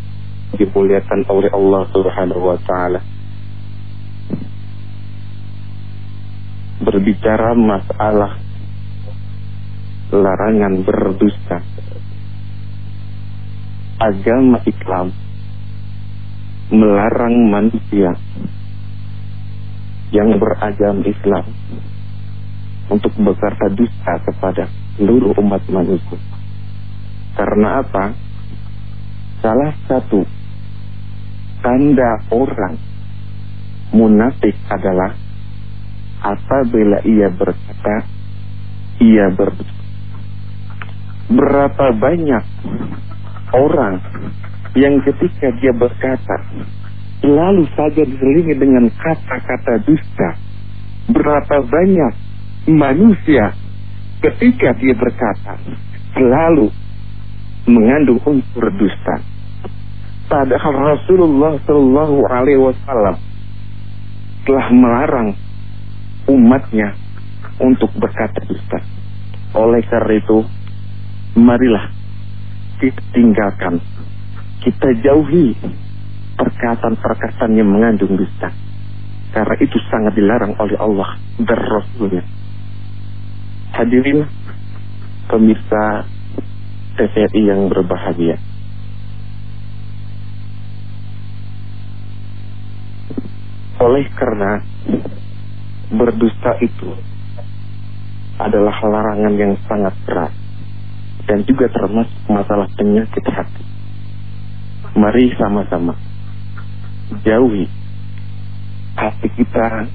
dimuliakan oleh Allah Subhanahu wa taala. Berbicara masalah larangan berdusta. Agama Islam melarang manusia yang beragama Islam untuk berkata dusta kepada seluruh umat manusia. Karena apa? Salah satu tanda orang munafik adalah apabila ia berkata ia berdusta. Berapa banyak orang yang ketika dia berkata selalu saja diselingi dengan kata-kata dusta. Berapa banyak manusia ketika dia berkata selalu mengandung unsur dusta. Padahal Rasulullah Shallallahu Alaihi Wasallam telah melarang umatnya untuk berkata dusta. Oleh karena itu, marilah kita tinggalkan, kita jauhi perkataan-perkataan yang mengandung dusta. Karena itu sangat dilarang oleh Allah dan Rasulnya. Hadirin pemirsa TVRI yang berbahagia. Oleh karena berdusta itu adalah larangan yang sangat berat dan juga termasuk masalah penyakit hati. Mari sama-sama jauhi hati kita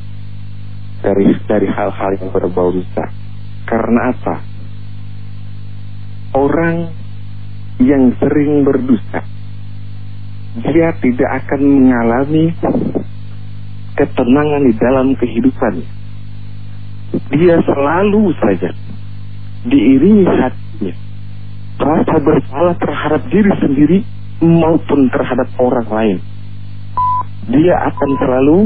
dari dari hal-hal yang berbau dusta. Karena apa? Orang yang sering berdusta dia tidak akan mengalami ketenangan di dalam kehidupan. Dia selalu saja diiringi hatinya rasa bersalah terhadap diri sendiri maupun terhadap orang lain. Dia akan selalu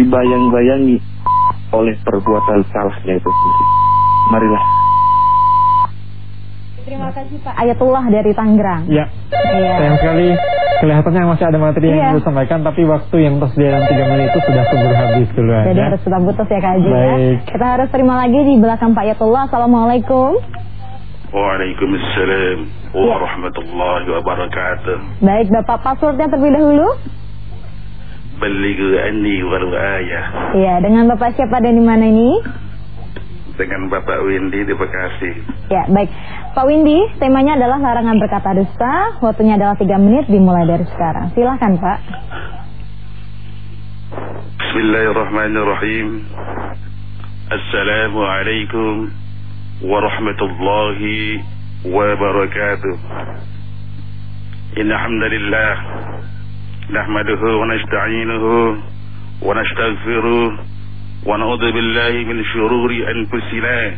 dibayang-bayangi oleh perbuatan salahnya itu sendiri. Marilah Terima kasih Pak Ayatullah dari Tangerang. Ya. Iya. Sayang sekali kelihatannya masih ada materi yang Iya. perlu sampaikan tapi waktu yang tersedia dalam 3 menit itu sudah keburu habis duluan Jadi ya. harus tetap putus ya Kak Haji ya. Baik. Kita harus terima lagi di belakang Pak Ayatullah. Assalamualaikum. Waalaikumsalam warahmatullahi wabarakatuh. Baik Bapak passwordnya terlebih dahulu. Balighu anni walau ayah. Iya, dengan Bapak siapa dan di mana ini? Dengan Bapak Windy di Bekasi. Ya, baik. Pak Windy, temanya adalah larangan berkata dusta. Waktunya adalah 3 menit dimulai dari sekarang. Silahkan Pak. Bismillahirrahmanirrahim. Assalamualaikum warahmatullahi wabarakatuh. Inna hamdalillah nahmaduhu wa nasta'inuhu wa nastaghfiruh ونعوذ بالله من شرور أنفسنا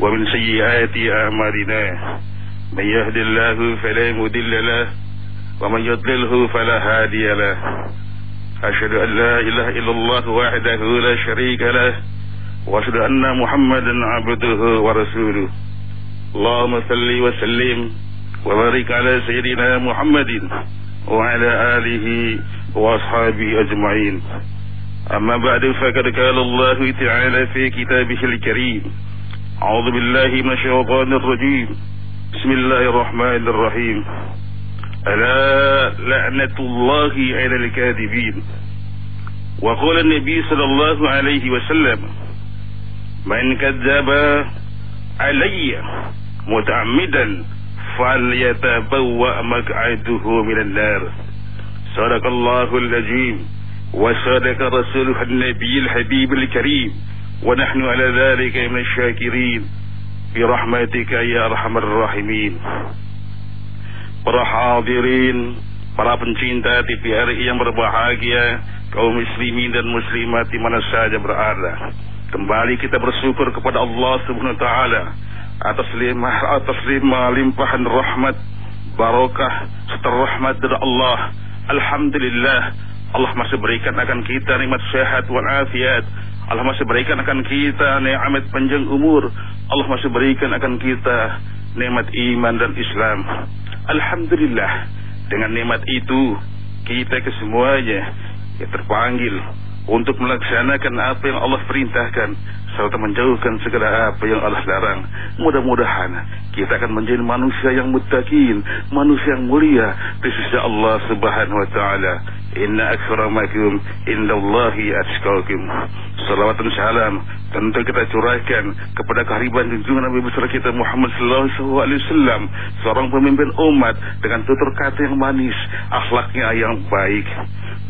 ومن سيئات أعمالنا. من يهد الله فلا مضل له ومن يضلله فلا هادي له. أشهد أن لا إله إلا الله وحده لا شريك له وأشهد أن محمدا عبده ورسوله. اللهم صل وسلم وبارك على سيدنا محمد وعلى آله وأصحابه أجمعين. أما بعد فقد قال الله تعالى في كتابه الكريم أعوذ بالله من الشيطان الرجيم. بسم الله الرحمن الرحيم. ألا لعنة الله على الكاذبين. وقال النبي صلى الله عليه وسلم من كذب علي متعمدا فليتبوأ مقعده من النار. صدق الله العظيم. وصدق رسوله النبي الحبيب الكريم ونحن على ذلك من الشاكرين برحمتك يا أرحم الراحمين para hadirin, para pencinta TVRI yang berbahagia, kaum muslimin dan muslimat di mana saja berada. Kembali kita bersyukur kepada Allah Subhanahu wa taala atas limpah atas limpah limpahan rahmat, barakah serta rahmat dari Allah. Alhamdulillah Allah masih berikan akan kita nikmat sehat wal afiat. Allah masih berikan akan kita nikmat panjang umur. Allah masih berikan akan kita nikmat iman dan Islam. Alhamdulillah dengan nikmat itu kita kesemuanya ya terpanggil untuk melaksanakan apa yang Allah perintahkan serta menjauhkan segala apa yang Allah larang. Mudah-mudahan kita akan menjadi manusia yang muttaqin, manusia yang mulia di sisi Allah Subhanahu wa taala. Inna akramakum indallahi atqakum. Salawat dan salam tentu kita curahkan kepada kehariban junjungan Nabi besar kita Muhammad sallallahu alaihi wasallam, seorang pemimpin umat dengan tutur kata yang manis, akhlaknya yang baik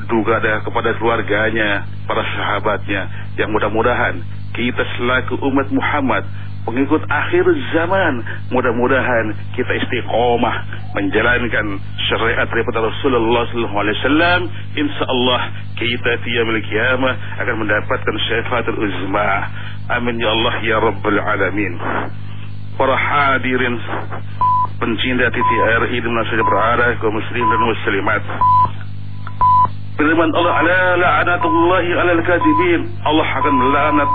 juga ada kepada keluarganya, para sahabatnya, yang mudah-mudahan kita selaku umat Muhammad pengikut akhir zaman mudah-mudahan kita istiqomah menjalankan syariat daripada Rasulullah alaihi wasallam. Insyaallah kita yaumil qiyamah akan mendapatkan syafaatul uzma amin ya Allah ya rabbal alamin. Para hadirin pencinta TVRI di mana berada kaum muslim dan muslimat Firman Allah ala la'anatullahi alal kadibin Allah akan melaknat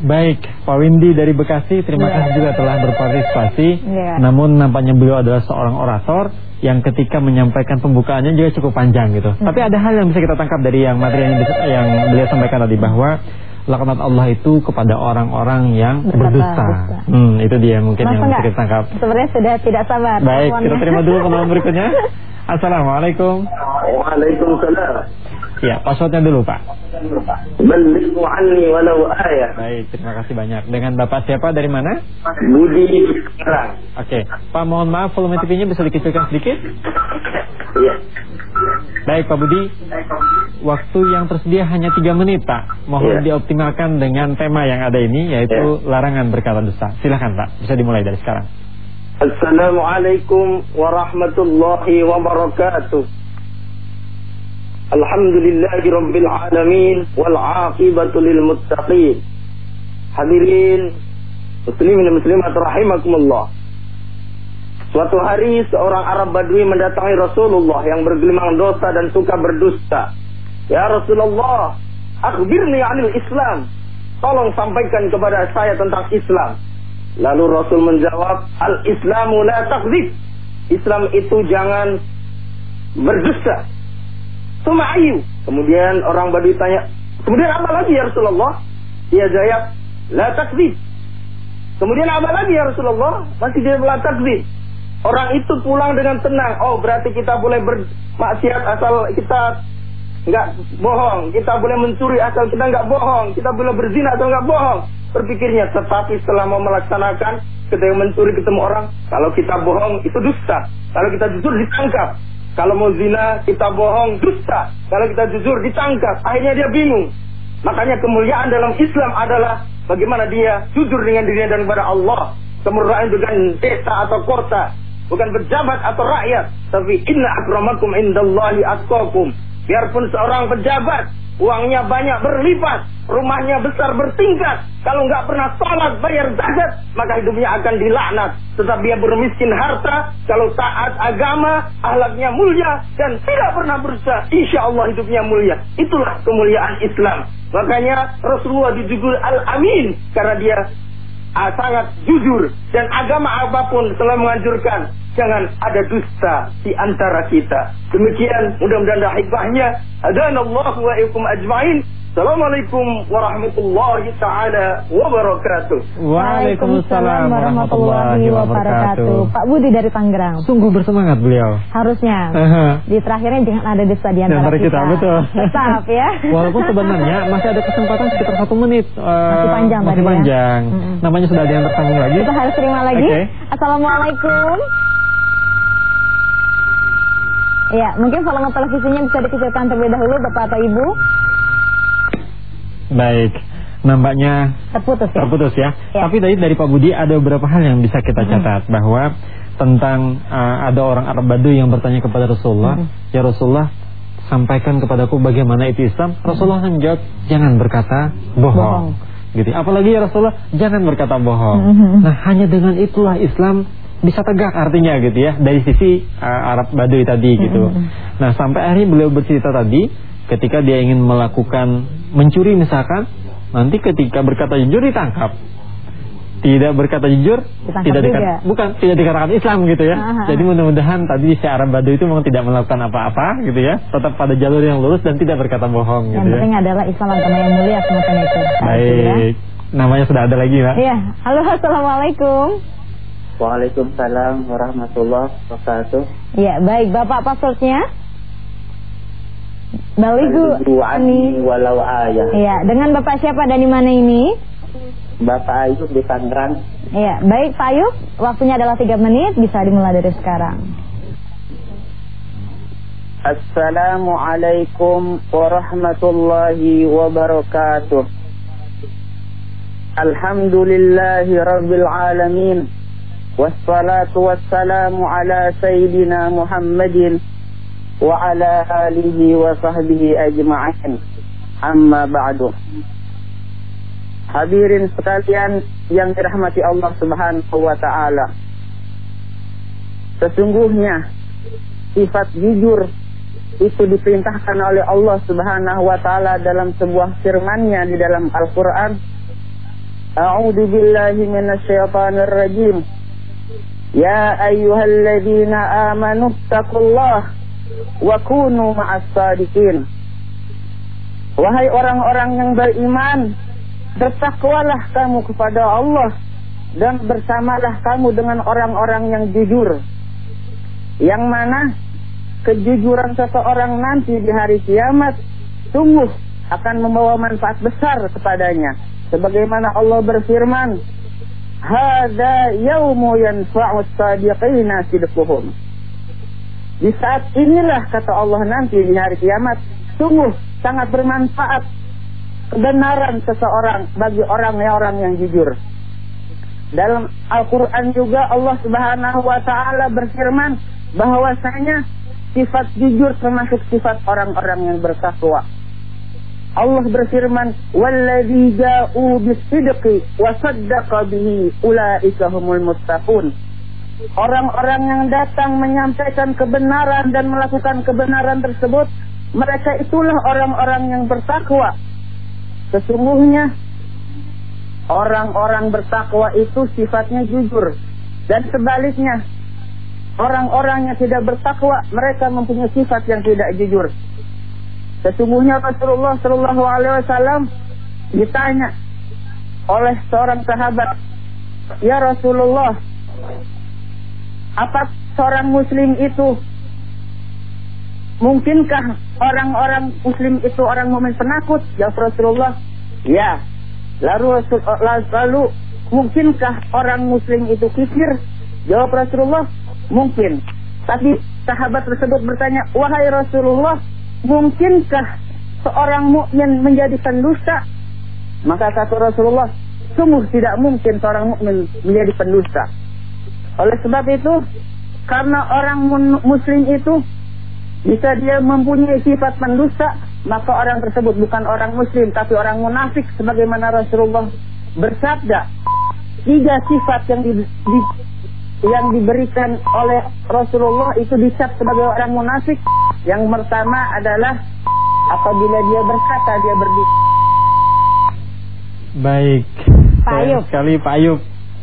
Baik, Pak Windy dari Bekasi, terima Iya. kasih juga telah berpartisipasi. Iya. Namun nampaknya beliau adalah seorang orator yang ketika menyampaikan pembukaannya juga cukup panjang gitu. Hmm. Tapi ada hal yang bisa kita tangkap dari yang materi yang, bisa- yang beliau sampaikan tadi bahwa laknat Allah itu kepada orang-orang yang berdusta. dusta. Hmm, itu dia mungkin Kenapa yang bisa kita tangkap. Sebenarnya sudah tidak sabar. Baik, kita terima dulu penonton berikutnya. Assalamualaikum. Waalaikumsalam. Ya, passwordnya dulu Pak. Anni walau ayah. Baik, terima kasih banyak. Dengan Bapak siapa dari mana? Budi sekarang. Oke, Pak mohon maaf volume TV-nya bisa dikecilkan sedikit. Iya. Baik Pak Budi, waktu yang tersedia hanya 3 menit Pak. Mohon Iya. dioptimalkan dengan tema yang ada ini yaitu larangan berkata dusta. Silahkan Pak, bisa dimulai dari sekarang. Assalamualaikum warahmatullahi wabarakatuh. Alhamdulillahi rabbil alamin wal aqibatu lil muttaqin. Hadirin muslimin dan muslimat rahimakumullah. Suatu hari seorang Arab Badui mendatangi Rasulullah yang bergelimang dosa dan suka berdusta. Ya Rasulullah, akhbirni anil Islam. Tolong sampaikan kepada saya tentang Islam. Lalu Rasul menjawab, Al-Islamu la takzib. Islam itu jangan berdusta. Suma'ayu. Kemudian orang Badui tanya, kemudian apa lagi ya Rasulullah? Ia jawab, la. Kemudian apa lagi ya Rasulullah? Masih dia la. Orang itu pulang dengan tenang. Oh, berarti kita boleh bermaksiat asal kita nggak bohong. Kita boleh mencuri asal kita nggak bohong. Kita boleh berzina asal nggak bohong. Berpikirnya, tetapi setelah mau melaksanakan, ketika mencuri ketemu orang, kalau kita bohong itu dusta. Kalau kita jujur ditangkap. Kalau mau zina, kita bohong, dusta. Kalau kita jujur ditangkap. Akhirnya dia bingung. Makanya kemuliaan dalam Islam adalah bagaimana dia jujur dengan dirinya dan kepada Allah. Kemuliaan dengan desa atau kota bukan pejabat atau rakyat, tapi inna akramakum indallahi atqakum. Biarpun seorang pejabat uangnya banyak berlipat, rumahnya besar bertingkat, kalau nggak pernah sholat bayar zakat, maka hidupnya akan dilaknat. Tetapi dia bermiskin harta, kalau taat agama, ahlaknya mulia dan tidak pernah berusaha, insya Allah hidupnya mulia. Itulah kemuliaan Islam. Makanya Rasulullah dijuluki Al-Amin karena dia ah, sangat jujur dan agama apa pun telah menganjurkan jangan ada dusta di antara kita. Demikian mudah-mudahan ada hikmahnya. Adanallahu wa ikum ajma'in. Assalamualaikum warahmatullahi taala wabarakatuh. Waalaikumsalam warahmatullahi wabarakatuh. Pak Budi dari Tangerang. Sungguh bersemangat beliau. Harusnya. Di terakhirnya jangan ada di antara Di antara kita, betul. Tetap ya. Walaupun sebenarnya masih ada kesempatan sekitar satu menit. eh, Masih panjang Masih tadi ya. panjang. Mm-mm. Namanya sudah ada yang tersambung lagi. Kita harus terima lagi. Oke. Assalamualaikum. Ya, mungkin volume televisinya bisa dikecilkan terlebih dahulu Bapak atau Ibu. Baik. Nampaknya Terputus ya. terputus ya. Ya. Tapi tadi dari Pak Budi ada beberapa hal yang bisa kita catat bahwa tentang uh, ada orang Arab Baduy yang bertanya kepada Rasulullah, "Ya Rasulullah, sampaikan kepadaku bagaimana itu Islam?" Rasulullah menjawab, "Jangan berkata bohong." Gitu. Apalagi ya Rasulullah, jangan berkata bohong. Nah, hanya dengan itulah Islam bisa tegak artinya gitu ya dari sisi uh, Arab Baduy tadi gitu. Nah, sampai akhirnya beliau bercerita tadi ketika dia ingin melakukan mencuri misalkan, nanti ketika berkata jujur ditangkap. Tidak berkata jujur, Ditangkap tidak juga. dikata- bukan tidak dikatakan Islam gitu ya. Aha. Jadi mudah-mudahan tadi si Arab Baduy itu memang tidak melakukan apa-apa gitu ya, tetap pada jalur yang lurus dan tidak berkata bohong Yang gitu ya. penting adalah Islam agama yang mulia semacam itu. Baik. Namanya sudah ada lagi, Mbak. Iya, halo assalamualaikum. Waalaikumsalam warahmatullahi wabarakatuh. Iya, baik Bapak passwordnya? Baligu Ani walau ayah. Iya, dengan Bapak siapa dan di mana ini? Bapak Ayub di Tangerang. Iya, baik Pak Ayub, waktunya adalah 3 menit, bisa dimulai dari sekarang. Assalamualaikum warahmatullahi wabarakatuh. Alhamdulillahi rabbil alamin. Wassalatu wassalamu ala sayyidina Muhammadin wa ala alihi wa sahbihi ajma'in. Amma ba'du. Hadirin sekalian yang dirahmati Allah Subhanahu wa taala. Sesungguhnya sifat jujur itu diperintahkan oleh Allah Subhanahu wa taala dalam sebuah firman-Nya di dalam Al-Qur'an. A'udzu billahi minasyaitonir rajim. Ya ayyuhalladzina amanu taqullaha wa kunu ma'as sadiqin. Wahai orang-orang yang beriman, bertakwalah kamu kepada Allah dan bersamalah kamu dengan orang-orang yang jujur. Yang mana kejujuran seseorang nanti di hari kiamat sungguh akan membawa manfaat besar kepadanya. Sebagaimana Allah berfirman, "Hadza yaumu yanfa'u sadiqina sidquhum." Di saat inilah kata Allah nanti di hari kiamat sungguh sangat bermanfaat kebenaran seseorang bagi orang-orang yang jujur. Dalam Al-Quran juga Allah Subhanahu wa Ta'ala berfirman bahwasanya sifat jujur termasuk sifat orang-orang yang bertakwa. Allah berfirman, "Walladzi ja'u bis-sidqi wa saddaqa bihi ulaika humul muttaqun." Orang-orang yang datang menyampaikan kebenaran dan melakukan kebenaran tersebut, mereka itulah orang-orang yang bertakwa. Sesungguhnya orang-orang bertakwa itu sifatnya jujur dan sebaliknya orang-orang yang tidak bertakwa mereka mempunyai sifat yang tidak jujur. Sesungguhnya Rasulullah Wasallam ditanya oleh seorang sahabat, ya Rasulullah, apa seorang Muslim itu mungkinkah orang-orang Muslim itu orang mukmin penakut? Ya Rasulullah, ya. Lalu lalu mungkinkah orang Muslim itu kikir? Jawab Rasulullah, mungkin. Tapi sahabat tersebut bertanya, wahai Rasulullah, mungkinkah seorang mukmin menjadi pendusta? Maka kata Rasulullah, sungguh tidak mungkin seorang mukmin menjadi pendusta. Oleh sebab itu, karena orang muslim itu bisa dia mempunyai sifat pendusta, maka orang tersebut bukan orang muslim tapi orang munafik sebagaimana Rasulullah bersabda. Tiga sifat yang di, di, yang diberikan oleh Rasulullah itu dicap sebagai orang munafik. Yang pertama adalah apabila dia berkata dia berbicara. Baik. Pak Ayub. Sekali Pak Ayub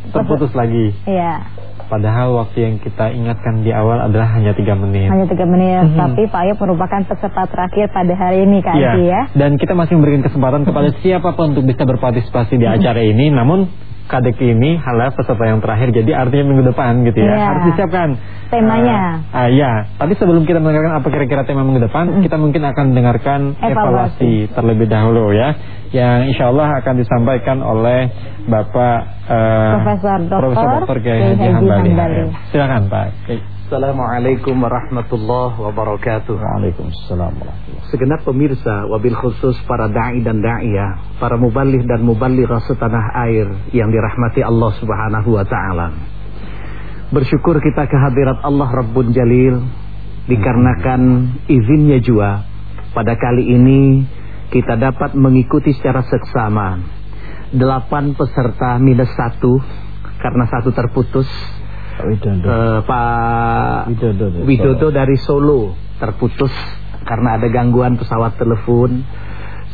terputus lagi. Iya. Padahal waktu yang kita ingatkan di awal adalah hanya tiga menit. Hanya tiga menit, Mhm. tapi Pak Ayub merupakan peserta terakhir pada hari ini Kak Iya. Adi ya. Dan kita masih memberikan kesempatan kepada siapa pun untuk bisa berpartisipasi di acara ini. Namun kadek ini adalah peserta yang terakhir. Jadi artinya minggu depan gitu ya. Iya. Harus disiapkan Temanya. Ah, ah, ya. Tapi sebelum kita mendengarkan apa kira-kira tema minggu depan, kita mungkin akan dengarkan Evaluasi. evaluasi terlebih dahulu ya. Yang insya Allah akan disampaikan oleh Bapak eh, Profesor Dr. Profesor Dr. Kiai Haji Haji Hambali. Hambali. Silakan Pak. Assalamualaikum warahmatullahi wabarakatuh. Waalaikumsalam warahmatullahi Segenap pemirsa, wabil khusus para da'i dan da'iyah, para mubalih dan mubalirah setanah air yang dirahmati Allah Subhanahu wa taala. Bersyukur kita kehadirat Allah Rabbun Jalil dikarenakan izinnya jua pada kali ini kita dapat mengikuti secara seksama delapan peserta minus satu karena satu terputus Widodo. Eh, Pak Widodo dari Widodo dari Solo terputus karena ada gangguan pesawat telepon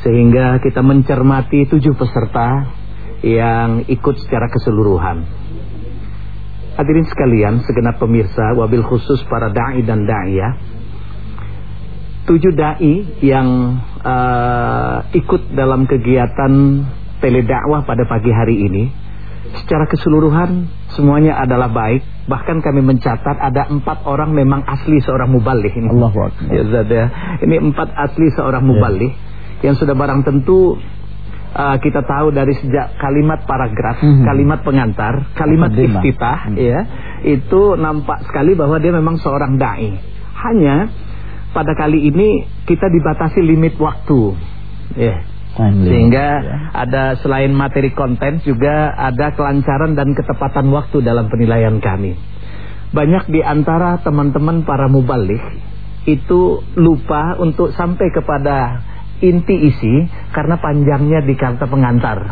sehingga kita mencermati tujuh peserta yang ikut secara keseluruhan. Hadirin sekalian, segenap pemirsa, wabil khusus para dai dan da'iyah. Tujuh dai yang eh, ikut dalam kegiatan teledakwah pada pagi hari ini secara keseluruhan semuanya adalah baik. Bahkan kami mencatat ada empat orang memang asli seorang mubalik ini. Akbar. Ya, Zat, ya. Ini empat asli seorang mubalik yang sudah barang tentu uh, kita tahu dari sejak kalimat paragraf, Mhm. kalimat pengantar, kalimat Mukaddimah. iftitah, ya, itu nampak sekali bahwa dia memang seorang dai. Hanya pada kali ini kita dibatasi limit waktu, ya. Limit, Sehingga ya. ada selain materi konten juga ada kelancaran dan ketepatan waktu dalam penilaian kami. Banyak di antara teman-teman para mubalik itu lupa untuk sampai kepada inti isi karena panjangnya di kata pengantar.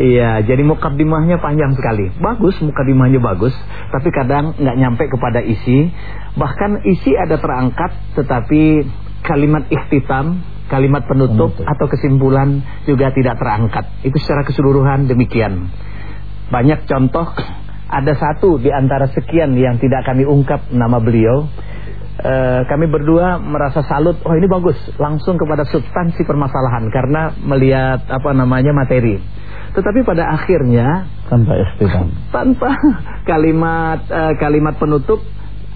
Iya, jadi mukaddimahnya panjang sekali. Bagus, mukaddimahnya bagus, tapi kadang nggak nyampe kepada isi. Bahkan isi ada terangkat, tetapi kalimat ikhtitam, kalimat penutup, Penutup. atau kesimpulan juga tidak terangkat. Itu secara keseluruhan demikian. Banyak contoh, ada satu di antara sekian yang tidak kami ungkap nama beliau. Eh, kami berdua merasa salut, oh ini bagus, langsung kepada substansi permasalahan karena melihat apa namanya materi. Tetapi pada akhirnya Tanpa ikhtitam. tanpa kalimat eh, kalimat penutup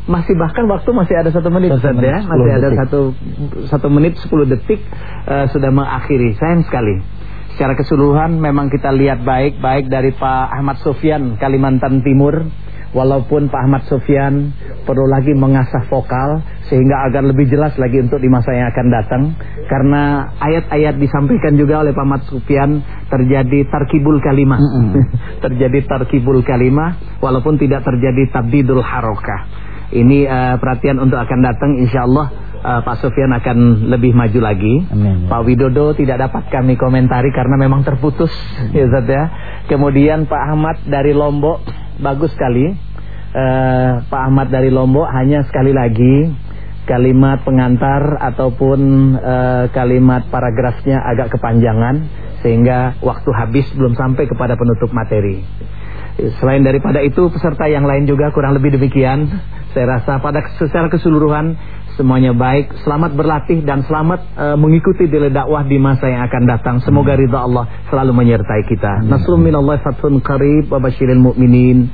masih bahkan waktu masih ada satu menit, Satu Ustaz, menit, ya, 10 masih ada detik. satu satu menit 10 detik eh, sudah mengakhiri. Sayang sekali. Secara keseluruhan memang kita lihat baik baik dari Pak Ahmad Sofyan Kalimantan Timur. Walaupun Pak Ahmad Sofyan perlu lagi mengasah vokal sehingga agar lebih jelas lagi untuk di masa yang akan datang karena ayat-ayat disampaikan juga oleh Pak Ahmad Sofyan terjadi tarkibul kalimah Mm-mm. terjadi tarkibul kalimah walaupun tidak terjadi tabdidul harokah ini eh, perhatian untuk akan datang insyaallah uh, Pak Sofian akan lebih maju lagi. Amin. Pak Widodo tidak dapat kami komentari karena memang terputus ya Ustaz ya. Kemudian Pak Ahmad dari Lombok bagus sekali. Uh, Pak Ahmad dari Lombok hanya sekali lagi kalimat pengantar ataupun uh, kalimat paragrafnya agak kepanjangan sehingga waktu habis belum sampai kepada penutup materi. Selain daripada itu peserta yang lain juga kurang lebih demikian. Saya rasa pada secara keseluruhan semuanya baik. Selamat berlatih dan selamat uh, mengikuti dile dakwah di masa yang akan datang. Semoga ridha Allah selalu menyertai kita. Nasrul minallahi fathun qarib wa basyiril mu'minin.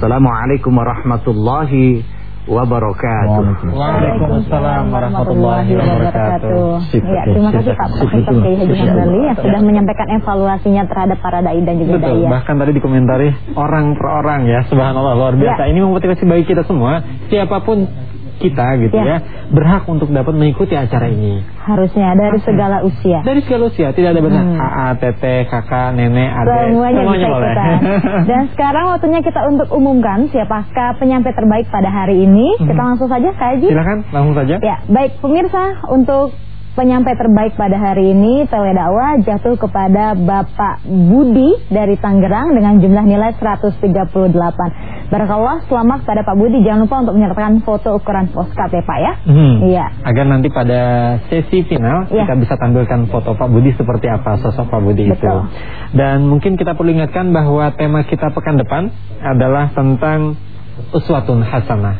Assalamualaikum warahmatullahi wabarakatuh. Waalaikumsalam warahmatullahi wabarakatuh. Ya, terima kasih Pak Profesor Kiai Haji Hamdali yang sudah menyampaikan evaluasinya terhadap para dai dan juga Betul, daya. bahkan tadi dikomentari orang per orang ya, subhanallah luar biasa. Ya. Ini memotivasi bagi kita semua, siapa pun kita gitu Ya. ya, berhak untuk dapat mengikuti acara ini. Harusnya dari segala usia. Dari segala usia, tidak ada benar. Hmm. AA, teteh, kakak, nenek, adek, Semuanya, bisa boleh. ikutan. Dan sekarang waktunya kita untuk umumkan siapakah penyampai terbaik pada hari ini. Kita langsung saja. Mhm. Silakan, langsung saja. Ya, baik pemirsa untuk penyampai terbaik pada hari ini teledakwah jatuh kepada Bapak Budi dari Tangerang dengan jumlah nilai 138. Barakallah, selamat pada Pak Budi. Jangan lupa untuk menyertakan foto ukuran postcard ya Pak ya. Hmm. Iya. Agar nanti pada sesi final Iya. kita bisa tampilkan foto Pak Budi seperti apa sosok Pak Budi itu. Betul. Dan mungkin kita perlu ingatkan bahwa tema kita pekan depan adalah tentang uswatun hasanah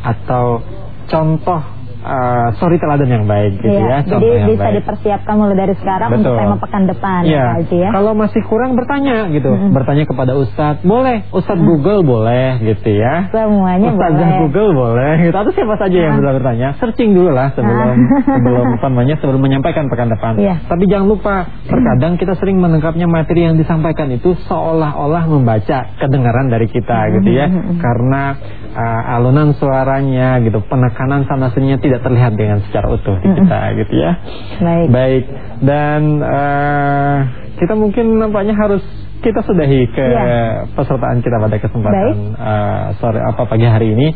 atau contoh uh, sorry teladan yang baik gitu ya. Contoh Jadi yang bisa baik. dipersiapkan mulai dari sekarang untuk Betul. tema pekan depan Haji ya. Kalau masih kurang bertanya gitu, bertanya kepada Ustadz, boleh, Ustadz Google boleh gitu ya. Semuanya Ustazah boleh. Google boleh gitu. Atau siapa saja yang bisa bertanya, searching dulu lah sebelum sebelum apa namanya sebelum menyampaikan pekan depan. Iya. Tapi jangan lupa, terkadang kita sering menangkapnya materi yang disampaikan itu seolah-olah membaca kedengaran dari kita gitu ya. Karena uh, alunan suaranya gitu, penekanan sana sininya tidak terlihat dengan secara utuh di kita gitu ya. Baik. Baik. Dan eh, kita mungkin nampaknya harus kita sudahi ke Iya. pesertaan kita pada kesempatan eh, sore apa pagi hari ini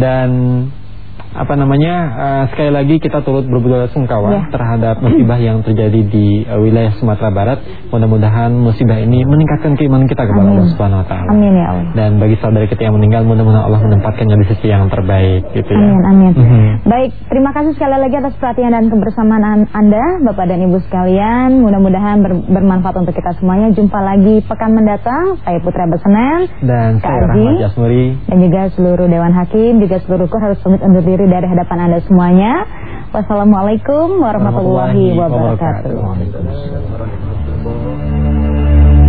dan apa namanya eh, sekali lagi kita turut berbela sungkawa Iya. terhadap musibah yang terjadi di eh, wilayah Sumatera Barat. Mudah-mudahan musibah ini meningkatkan keimanan kita kepada Amin. Allah Subhanahu wa taala. Amin ya Allah. Dan bagi saudara kita yang meninggal mudah-mudahan Allah menempatkannya di sisi yang terbaik gitu ya. Amin, amin. Mhm. Baik, terima kasih sekali lagi atas perhatian dan kebersamaan an- Anda, Bapak dan Ibu sekalian. Mudah-mudahan ber- bermanfaat untuk kita semuanya. Jumpa lagi pekan mendatang. Saya Putra Besenan Dan Kak saya. Rahmat Jasmuri dan juga seluruh Dewan Hakim, juga seluruh kru harus pamit undur diri dari hadapan Anda semuanya. Wassalamualaikum warahmatullahi wabarakatuh.